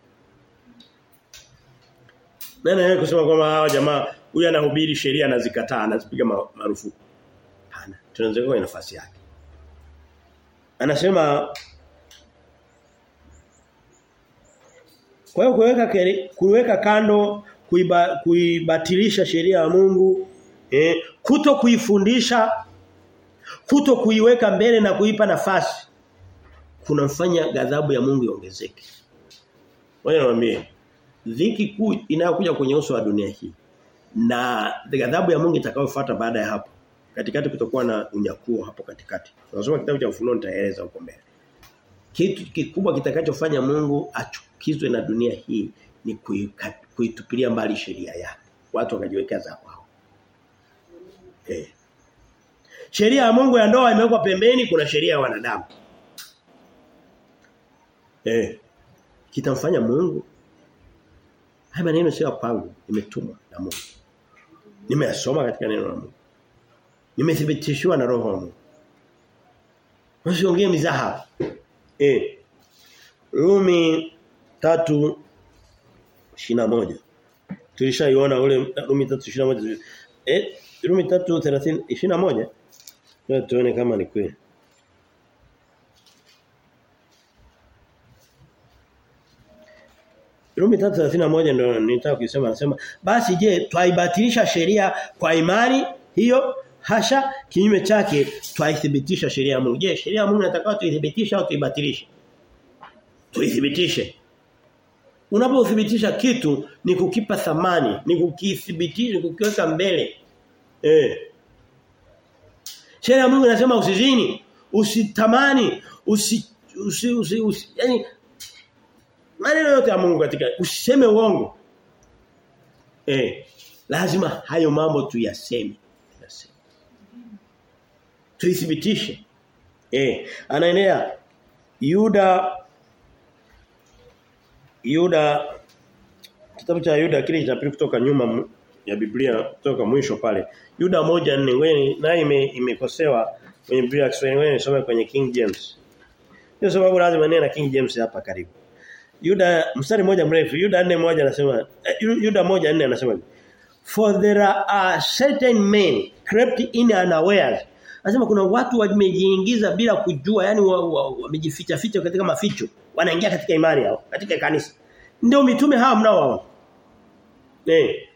Nani yeye kusema kwamba hawa jamaa huyu anahubiri sheria anazikataa anazipiga marufuku. Hapana. Tunaweza kwa nafasi yake. Anasema Kwa hiyo kuweka kuweka kando kuiba, kuibatilisha sheria ya Mungu eh, kuto kuifundisha kuto kuiweka mbele na kuipa nafasi kunamfanya ghadhabu ya Mungu iongezeke. Wewe niambie dhiki kuu inayokuja kwenye uso wa dunia hii na ghadhabu ya Mungu itakayofuata baada ya hapo katikati kutakuwa na unyakuo hapo katikati. Tunasoma kitabu cha Ufunuo nitaeleza huko mbele. Kitu kikubwa kitakachofanya Mungu achukizwe na dunia hii ni kuitupilia mbali sheria yake. Watu wakajiwekea za kwao. Eh. Sheria ya Mungu ya ndoa imewekwa pembeni kuna sheria ya wanadamu. Eh. Kitamfanya Mungu Haya maneno sio pangu, nimetumwa na Mungu. Nimeyasoma katika neno la Mungu. Nimethibitishwa na roho wa Mungu. Usiongee mizaha. Eh. Rumi tatu shina moja Tulishaiona ule Rumi tatu shina moja Eh, Rumi tatu thelathini shina tuone kama ni kweli. Rumi 3:31 ndio nitaka kusema anasema basi je twaibatilisha sheria kwa imani hiyo? Hasha kinyume chake twaithibitisha sheria ya Mungu. Je sheria ya Mungu inataka tuithibitisha au tuibatilishe? Tuithibitishe. Unapothibitisha kitu ni kukipa thamani ni kukithibitisha kukiweka mbele eh sheria ya Mungu inasema usizini usitamani usi usi, usi, usi yani maneno yote ya Mungu katika usiseme uongo. Eh, lazima hayo mambo tuyaseme. Tuyaseme. Tuithibitishe. Eh, anaendelea Yuda Yuda kitabu cha Yuda kile cha kutoka nyuma ya Biblia kutoka mwisho pale. Yuda moja nne wewe na ime, imekosewa kwenye Biblia ya Kiswahili wewe nisome kwenye King James. Ndio sababu lazima nena King James hapa karibu. Yuda mstari moja mrefu Yuda nne moja anasema Yuda moja nne anasema For there are certain men crept in unawares. Anasema kuna watu wamejiingiza bila kujua yani wamejificha wa, wa, ficha katika maficho wanaingia katika imani yao katika kanisa. Ndio mitume hawa mnaowaona. Eh.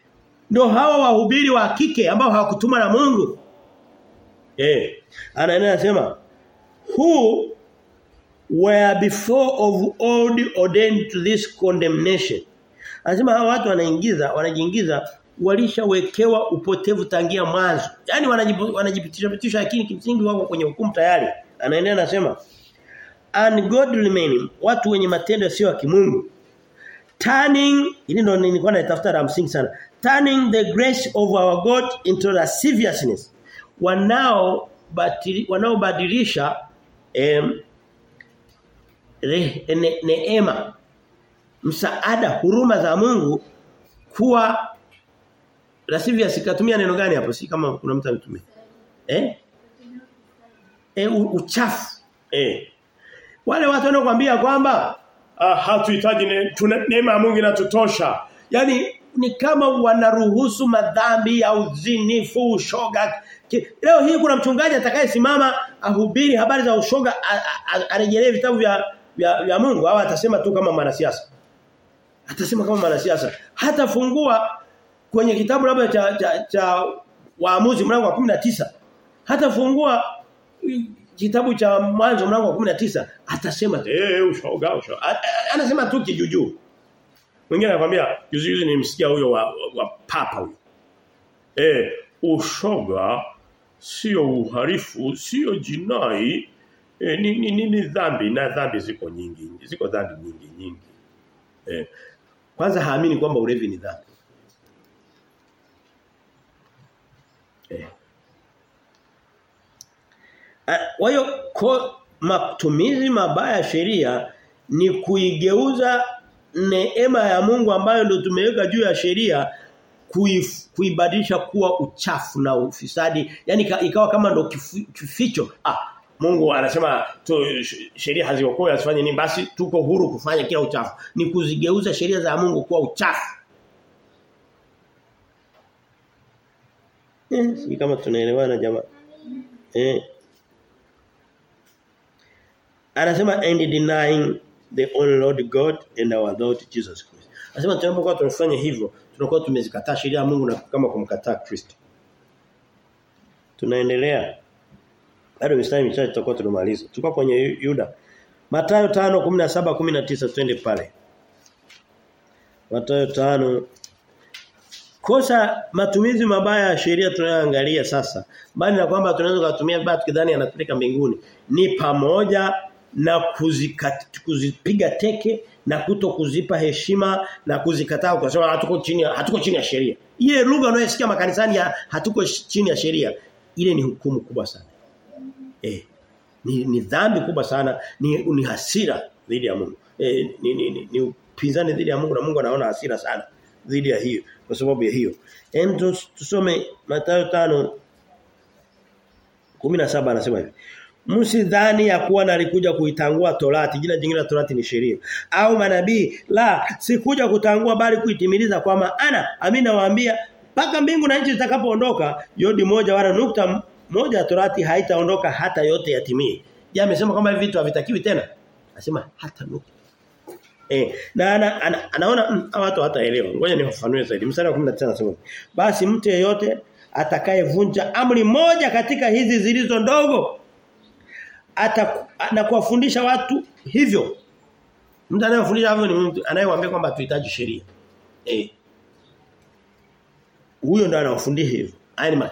Ndio hawa wahubiri wa kike ambao hawakutuma na Mungu. Eh. Anaendelea anasema who were before of old ordained to this condemnation. Anasema hawa watu wanaingiza wanajiingiza walishawekewa upotevu tangia mwanzo. Yaani wanajipitisha pitisha lakini kimsingi wako kwenye hukumu tayari. Anaendelea anasema ungodly men watu wenye matendo sio ya kimungu turning ili ndo nilikuwa naitafuta la msingi sana. Turning the grace of our God into lasciviousness. Wanao batili, wanaobadilisha em, re, ne, neema msaada huruma za Mungu kuwa lasciviousness sikatumia neno gani hapo? Si kama kuna mtu anatumia. Eh? Eh uchafu. Eh. Wale watu wanaokuambia kwamba ah, hatuhitaji ne, neema ya Mungu inatutosha Yaani ni kama wanaruhusu madhambi ya uzinifu ushoga Leo hii kuna mchungaji atakayesimama ahubiri habari za ushoga arejelee vitabu vya, vya vya Mungu au atasema tu kama mwanasiasa. Atasema kama mwanasiasa. hata fungua kwenye kitabu labda cha cha, cha Waamuzi mlango wa 19. Hatafungua kitabu cha Mwanzo mlango wa 19 atasema eh ushoga ushoga. Anasema tu kijuju. Mwingine anakuambia juzi juzi nimsikia huyo wa, wa, wa papa huyo. Eh ushoga sio uharifu, sio jinai, e, ni, ni, ni, ni dhambi na dhambi ziko nyingi, ziko dhambi nyingi nyingi. Eh, kwanza haamini kwamba ulevi ni dhambi. Eh. Ah, Kwa hiyo matumizi mabaya ya sheria ni kuigeuza neema ya Mungu ambayo ndio tumeweka juu ya sheria kuibadilisha kuwa uchafu na ufisadi. Yani ikawa kama ndo kificho. Ah Mungu anasema tu sheria haziokoi asifanye nini. Basi tuko huru kufanya kila uchafu. Ni kuzigeuza sheria za Mungu kuwa uchafu. Eh kama tunaelewana jamaa. Eh anasema and denying the only Lord God and our Lord Jesus Christ. Anasema tunapokuwa tunafanya hivyo tunakuwa tumezikataa sheria ya Mungu na kama kumkataa Kristo. Tunaendelea. Bado mistari michache tutakuwa tunamaliza. Tuko kwenye Yuda. Mathayo 5:17 19 twende pale. Mathayo 5 Kosa matumizi mabaya ya sheria tunayoangalia sasa bali na kwamba tunaweza kutumia vibaya tukidhani yanatupeleka mbinguni ni pamoja na kuzipiga teke na kuto kuzipa heshima na kuzikataa ukasema hatuko chini hatuko chini ya sheria. Ile lugha unayosikia makanisani ya hatuko chini ya sheria ile ni hukumu kubwa sana. Eh ni, ni dhambi kubwa sana ni, ni hasira dhidi ya Mungu. Eh ni, ni, ni, ni upinzani dhidi ya Mungu na Mungu anaona hasira sana dhidi ya hiyo kwa sababu ya hiyo. Hem tus- tusome Mathayo 5 17 anasema hivi. Msidhani ya kuwa nalikuja kuitangua Torati, jina jingine la Torati ni sheria. Au manabii, la, sikuja kutangua bali kuitimiliza kwa maana Amina wambia. mpaka mbingu na nchi zitakapoondoka, yodi moja wala nukta moja ya Torati haitaondoka hata yote yatimie. Je, amesema kwamba kama vitu havitakiwi tena? Anasema hata nukta. Eh, na ana, ana, anaona mm, watu watu hataelewa. Ngoja nifafanue zaidi. Mstari wa 19 anasema. Basi mtu yeyote atakayevunja amri moja katika hizi zilizo ndogo na kuwafundisha watu hivyo. Mtu anayefundisha hivyo ni mtu anayewaambia kwamba tuhitaji sheria. Eh. Huyo ndo anawafundisha hivyo. Haya ni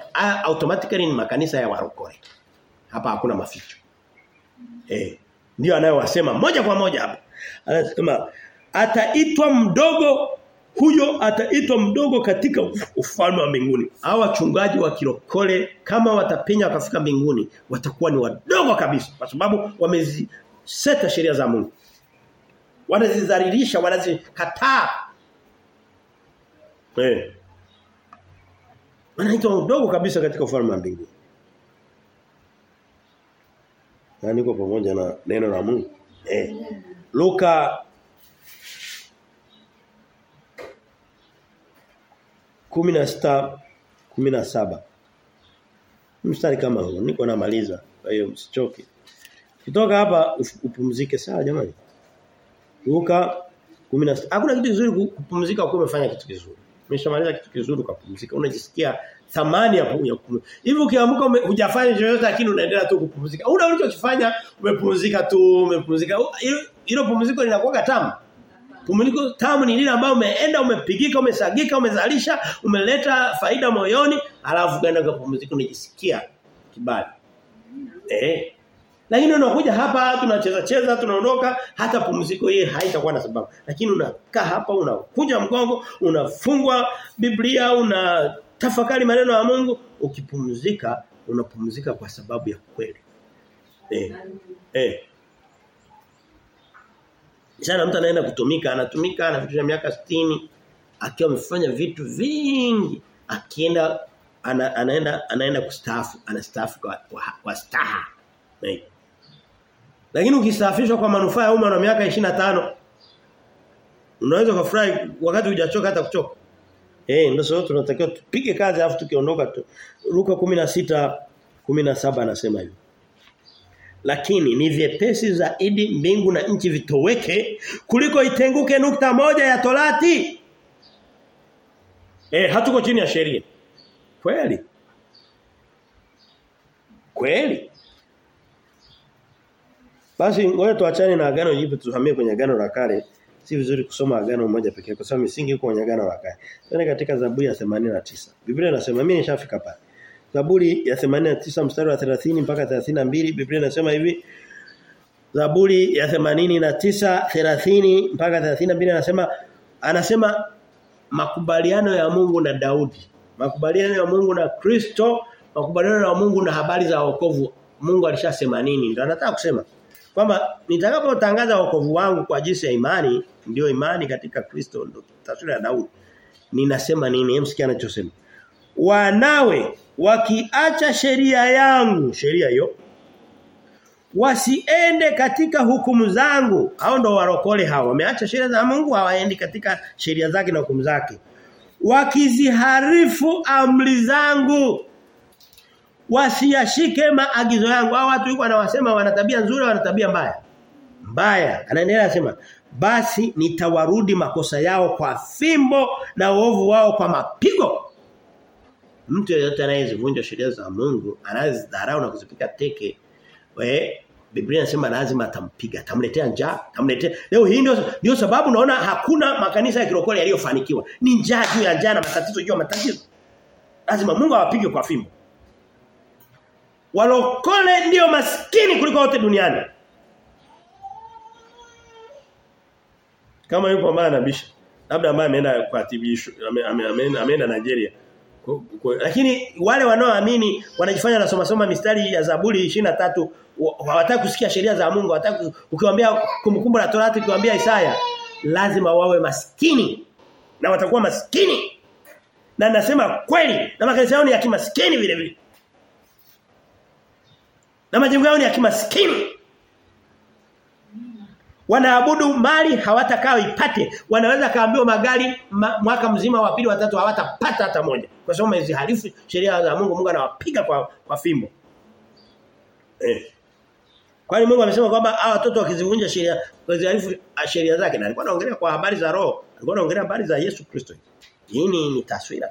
automatically ni makanisa ya warokore. Hapa hakuna maficho. Eh. Ndio anayowasema moja kwa moja hapa. Anasema ataitwa mdogo huyo ataitwa mdogo katika ufalme wa mbinguni. Hawa wachungaji wa kirokole kama watapenya wakafika mbinguni watakuwa ni wadogo kabisa kwa sababu wameziseta sheria za Mungu. Wanazidhalilisha, wanazikataa. Eh. Wanaitwa mdogo kabisa katika ufalme wa mbinguni. Na niko pamoja na neno la Mungu. Eh. Luka kumi na sita kumi na saba. Mstari kama huo niko namaliza kwa hiyo msichoke. Kutoka hapa upumzike sawa jamani? Luka 16 hakuna kitu kizuri ku- kupumzika ukiwa umefanya kitu kizuri. Umeshamaliza kitu kizuri ukapumzika. Unajisikia thamani ya kupumzika hivi ukiamka hujafanya chochote lakini unaendelea tu kupumzika. Una ulichokifanya umepumzika tu umepumzika. Hilo pumziko linakuwa tamu Pumziko tamu ni lile ambalo umeenda umepigika umesagika umezalisha umeleta faida moyoni alafu kaenda kupumzika unajisikia kibali. Eh. Lakini unakuja hapa tunacheza cheza tunaondoka hata pumziko hii haitakuwa na sababu. Lakini unakaa hapa unakunja mgongo unafungwa Biblia una tafakari maneno ya Mungu ukipumzika unapumzika kwa sababu ya kweli. Eh. Eh. Sana mtu anaenda kutumika, anatumika na anafikisha miaka 60 akiwa amefanya vitu vingi, akienda ana, anaenda anaenda kustaafu, anastaafu kwa, kwa, kwa staha. Lakini ukistaafishwa kwa manufaa ya umma na miaka 25 unaweza kufurahi wakati hujachoka hata kuchoka. Eh ndio sababu tunatakiwa tupige kazi afu tukiondoka tu. Luka 16 17 anasema hivi. Lakini ni vyepesi zaidi mbingu na nchi vitoweke kuliko itenguke nukta moja ya torati. Eh hatuko chini ya sheria. Kweli? Kweli? Basi ngoja tuachane na agano jipe tuhamie kwenye agano la kale. Si vizuri kusoma agano moja pekee kwa sababu misingi iko kwenye agano la kale. Katika Zaburi ya 89. Biblia inasema mimi nishafika pale. Zaburi ya 89 mstari wa 30 mpaka 32 Biblia inasema hivi Zaburi ya 89 30 mpaka 32 anasema anasema makubaliano ya Mungu na Daudi, makubaliano ya Mungu na Kristo, makubaliano ya Mungu na habari za wokovu. Mungu alishasema nini? Ndio anataka kusema kwamba nitakapotangaza wokovu wangu kwa jinsi ya imani, ndio imani katika Kristo ndio taswira ya Daudi. Ninasema nini? hemsikia anachosema. Wanawe wakiacha sheria yangu, sheria hiyo wasiende katika hukumu zangu. Hao ndo warokole hao. Wameacha sheria za Mungu hawaendi katika sheria zake na hukumu zake. Wakiziharifu amri zangu. Wasiyashike maagizo yangu. Hao watu yuko anawasema wana tabia nzuri wana tabia mbaya. Mbaya. Anaendelea anasema basi nitawarudi makosa yao kwa fimbo na uovu wao kwa mapigo. Mtu yeyote anayezivunja sheria za Mungu, anazidharau na kuzipiga teke, we Biblia inasema lazima atampiga, atamletea njaa, atamletea. Leo hii ndio ndio sababu naona hakuna makanisa ya kirokole yaliyofanikiwa. Ni njaa juu ya njaa na matatizo juu ya matatizo. Lazima Mungu awapige kwa fimbo. Walokole ndio maskini kuliko wote duniani. Kama yupo ambaye anabisha. Labda ambaye ameenda kwa TV ameenda Nigeria. Lakini wale wanaoamini wanajifanya nasoma soma mistari ya Zaburi 23 hawataka kusikia sheria za Mungu, hawataka ukiwaambia kumbukumbu la Torati ukiwaambia Isaya lazima wawe maskini na watakuwa maskini. Na nasema kweli na makanisa yao ni ya kimaskini vile vile. Na majengo yao ni ya kimaskini. Wanaabudu mali hawatakao ipate. Wanaweza kaambiwa magari ma, mwaka mzima wa pili watatu hawatapata hata moja. Kwa sababu hizi harifu sheria za Mungu Mungu anawapiga kwa kwa fimbo. Eh. Kwani Mungu amesema kwamba hawa watoto wakizivunja sheria wakiziharifu sheria zake na alikuwa anaongelea kwa habari za roho, alikuwa anaongelea habari za Yesu Kristo. Hii ni taswira.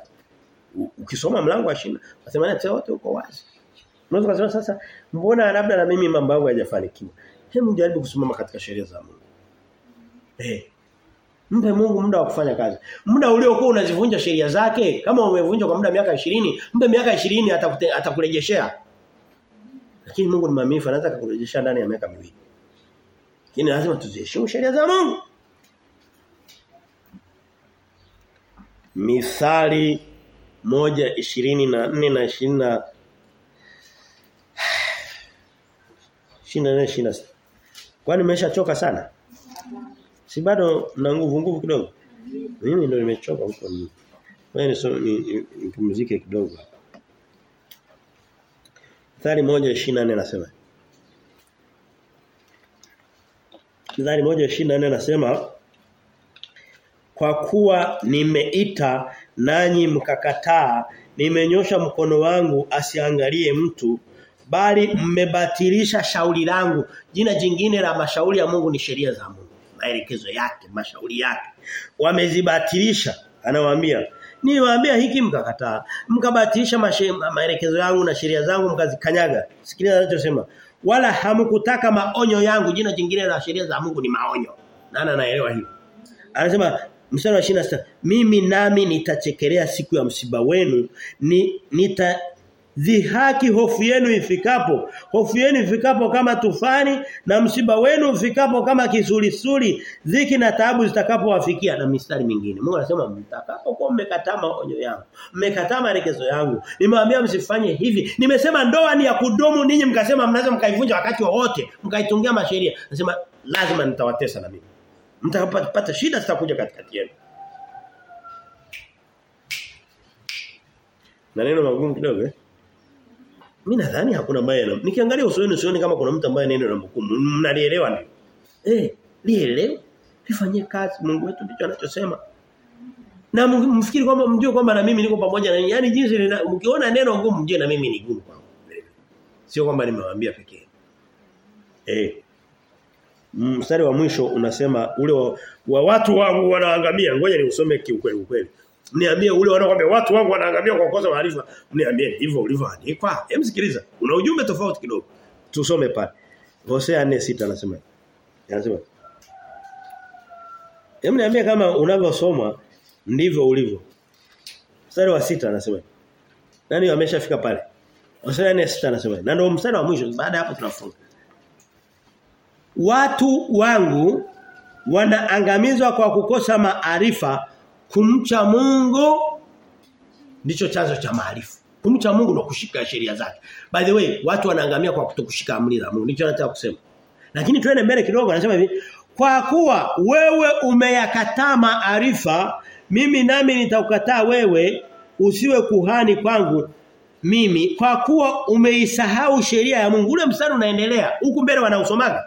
Ukisoma mlango wa 20, nasema na wote uko wazi. Unaweza kusema sasa mbona labda na mimi mambo yangu hayajafanikiwa. Hebu jaribu kusimama katika sheria za Mungu. Eh. Mpe Mungu muda wa kufanya kazi. Muda uliokuwa unazivunja sheria zake, kama umevunja kwa muda miaka 20, mpe miaka 20 atakurejeshea. Lakini Mungu ni mwaminifu anaweza kukurejesha ndani ya miaka miwili. Lakini lazima tuziheshimu sheria za Mungu. Mithali moja ishirini na nne na ishirini na ishirini na nne ishirini na sita Kwani umeshachoka sana? Si bado na nguvu nguvu kidogo? Mimi ndio nimechoka huko ni. Wewe ni nipumzike kidogo. Mithali 1:24 anasema. Mithali 1:24 anasema kwa kuwa nimeita nanyi mkakataa nimenyosha mkono wangu asiangalie mtu bali mmebatilisha shauri langu jina jingine la mashauri ya Mungu ni sheria za Mungu maelekezo yake mashauri yake wamezibatilisha anawaambia Niwaambia hiki mkakataa. Mkabatilisha maelekezo yangu na sheria zangu mkazikanyaga. Sikiliza anachosema. Wala hamkutaka maonyo yangu. Jina jingine la sheria za Mungu ni maonyo. Nani anaelewa hivi Anasema mstari wa 26 mimi nami nitachekelea siku ya msiba wenu ni nita dhihaki hofu yenu ifikapo. Hofu yenu ifikapo kama tufani na msiba wenu ifikapo kama kisulisuli. Dhiki na taabu zitakapowafikia na mistari mingine. Mungu anasema mtakapokuwa mmekataa maonyo yangu mmekataa maelekezo yangu nimewaambia msifanye hivi. Nimesema ndoa ni ya kudumu ninyi mkasema mnaweza mkaivunja wakati wowote mkaitungia masheria. Nasema lazima nitawatesa na mimi. Mtakapata shida zitakuja katikati yenu. Maneno magumu kidogo eh mimi nadhani hakuna ambaye nikiangalia usoni sioni kama kuna mtu ambaye neno la hukumu. Mnalielewa ndio? Eh, lielewe. Lifanyie kazi Mungu wetu ndicho anachosema. Na mfikiri kwamba mjue kwamba na mimi niko pamoja na yani jinsi mkiona neno ngumu mjue na mimi ni gumu kwangu. Sio kwamba nimewaambia pekee. Eh. Mstari wa mwisho unasema ule wa, wa watu wangu wanaangamia. Ngoja niusome kiukweli ukweli. Niambie ule wanaokuambia watu wangu wanaangamia kwa kukosa maarifa. Mniambie hivyo ulivyoandikwa. Hem sikiliza. Una ujumbe tofauti kidogo. Tusome pale. Hosea 4:6 anasema. Anasema. Hem niambie kama unavyosoma ndivyo ulivyo. Mstari wa sita anasema. Nani ameshafika pale? Hosea 4:6 anasema. Na ndio mstari wa mwisho baada hapo tunafunga. Watu wangu wanaangamizwa kwa kukosa maarifa kumcha Mungu ndicho chanzo cha maarifa. Kumcha Mungu na kushika sheria zake. By the way, watu wanaangamia kwa kutokushika amri za Mungu. Ndicho nataka kusema. Lakini twende mbele kidogo anasema hivi, kwa kuwa wewe umeyakataa maarifa, mimi nami nitakukataa wewe usiwe kuhani kwangu mimi kwa kuwa umeisahau sheria ya Mungu. Ule mstari unaendelea. Huku mbele wanausomaga.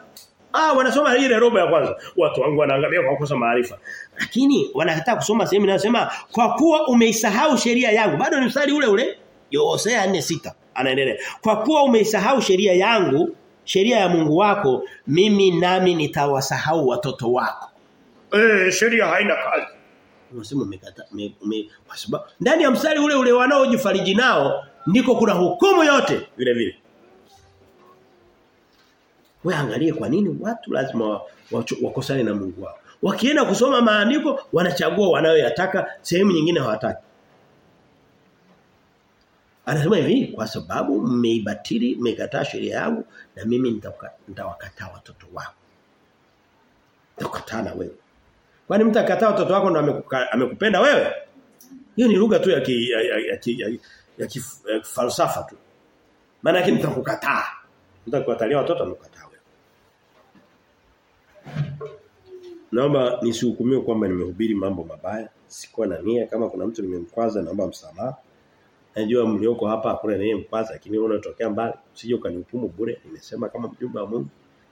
Ah wanasoma ile robo ya kwanza. Watu wangu wanaangalia kwa kukosa maarifa. Lakini wanakataa kusoma sehemu inayosema kwa kuwa umeisahau sheria yangu. Bado ni mstari ule ule. Hosea 4:6 anaendelea. Kwa kuwa umeisahau sheria yangu, sheria ya Mungu wako, mimi nami nitawasahau watoto wako. Eh sheria haina kazi. Unasema umekata ume, kwa sababu ndani ya mstari ule ule wanaojifariji nao ndiko kuna hukumu yote vile vile. Wewe angalie kwa nini watu lazima wakosane na Mungu wao. Wakienda kusoma maandiko wanachagua wanayoyataka, sehemu nyingine hawataki. Anasema hivi kwa sababu mmeibatili, mmekataa sheria yangu na mimi nitawakataa watoto wako. Nitakataa na wewe. Kwani mtu akataa watoto wako ndo amekupenda wewe? Hiyo ni lugha tu ya ki, ya, ya, ya, ya, ya, ya, ya falsafa tu. Maana yake nitakukataa. Nitakukatalia watoto amekukataa wewe. Naomba nisihukumiwe kwamba nimehubiri mambo mabaya. Sikuwa na nia kama kuna mtu nimemkwaza naomba msamaha. Najua mlioko hapa hakuna nini mkwaza lakini wewe unatokea mbali. Usije ukanihukumu bure. Nimesema kama mjumbe wa Mungu.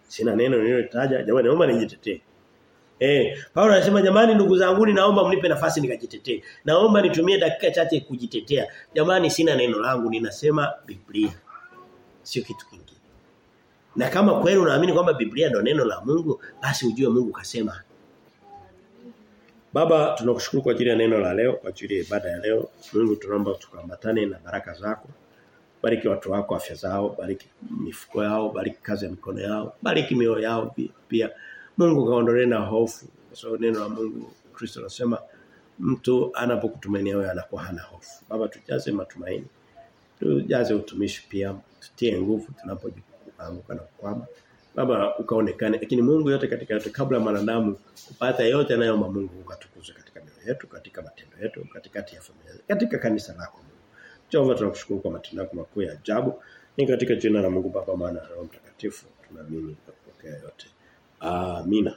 Sina neno nililotaja. Jamani naomba nijitetee. Eh, Paulo anasema jamani ndugu zangu naomba mnipe nafasi nikajitetee. Naomba nitumie dakika chache kujitetea. Jamani sina neno langu ninasema Biblia. Sio kitu kingine. Na kama kweli unaamini kwamba Biblia ndio neno la Mungu, basi ujue Mungu kasema. Baba tunakushukuru kwa ajili ya neno la leo, kwa ajili ya ibada ya leo. Mungu tunaomba tukambatane na baraka zako. Bariki watu wako afya zao, bariki mifuko yao, bariki kazi ya mikono yao, bariki mioyo yao pia. Mungu kaondolee na hofu. Kwa so, neno la Mungu Kristo anasema mtu anapokutumainia wewe anakuwa hana hofu. Baba tujaze matumaini. Tujaze utumishi pia. Tutie nguvu tunapoanguka na kukwama. Baba ukaonekane lakini Mungu yote katika yote kabla mwanadamu kupata yote anayoomba Mungu ukatukuzwe katika mioyo yetu, katika matendo yetu, katikati ya familia, katika kanisa lako. Jehova tunakushukuru kwa matendo yako makuu ya ajabu. Ni katika jina la Mungu Baba, maana na Roho Mtakatifu tunaamini na kupokea yote. Amina.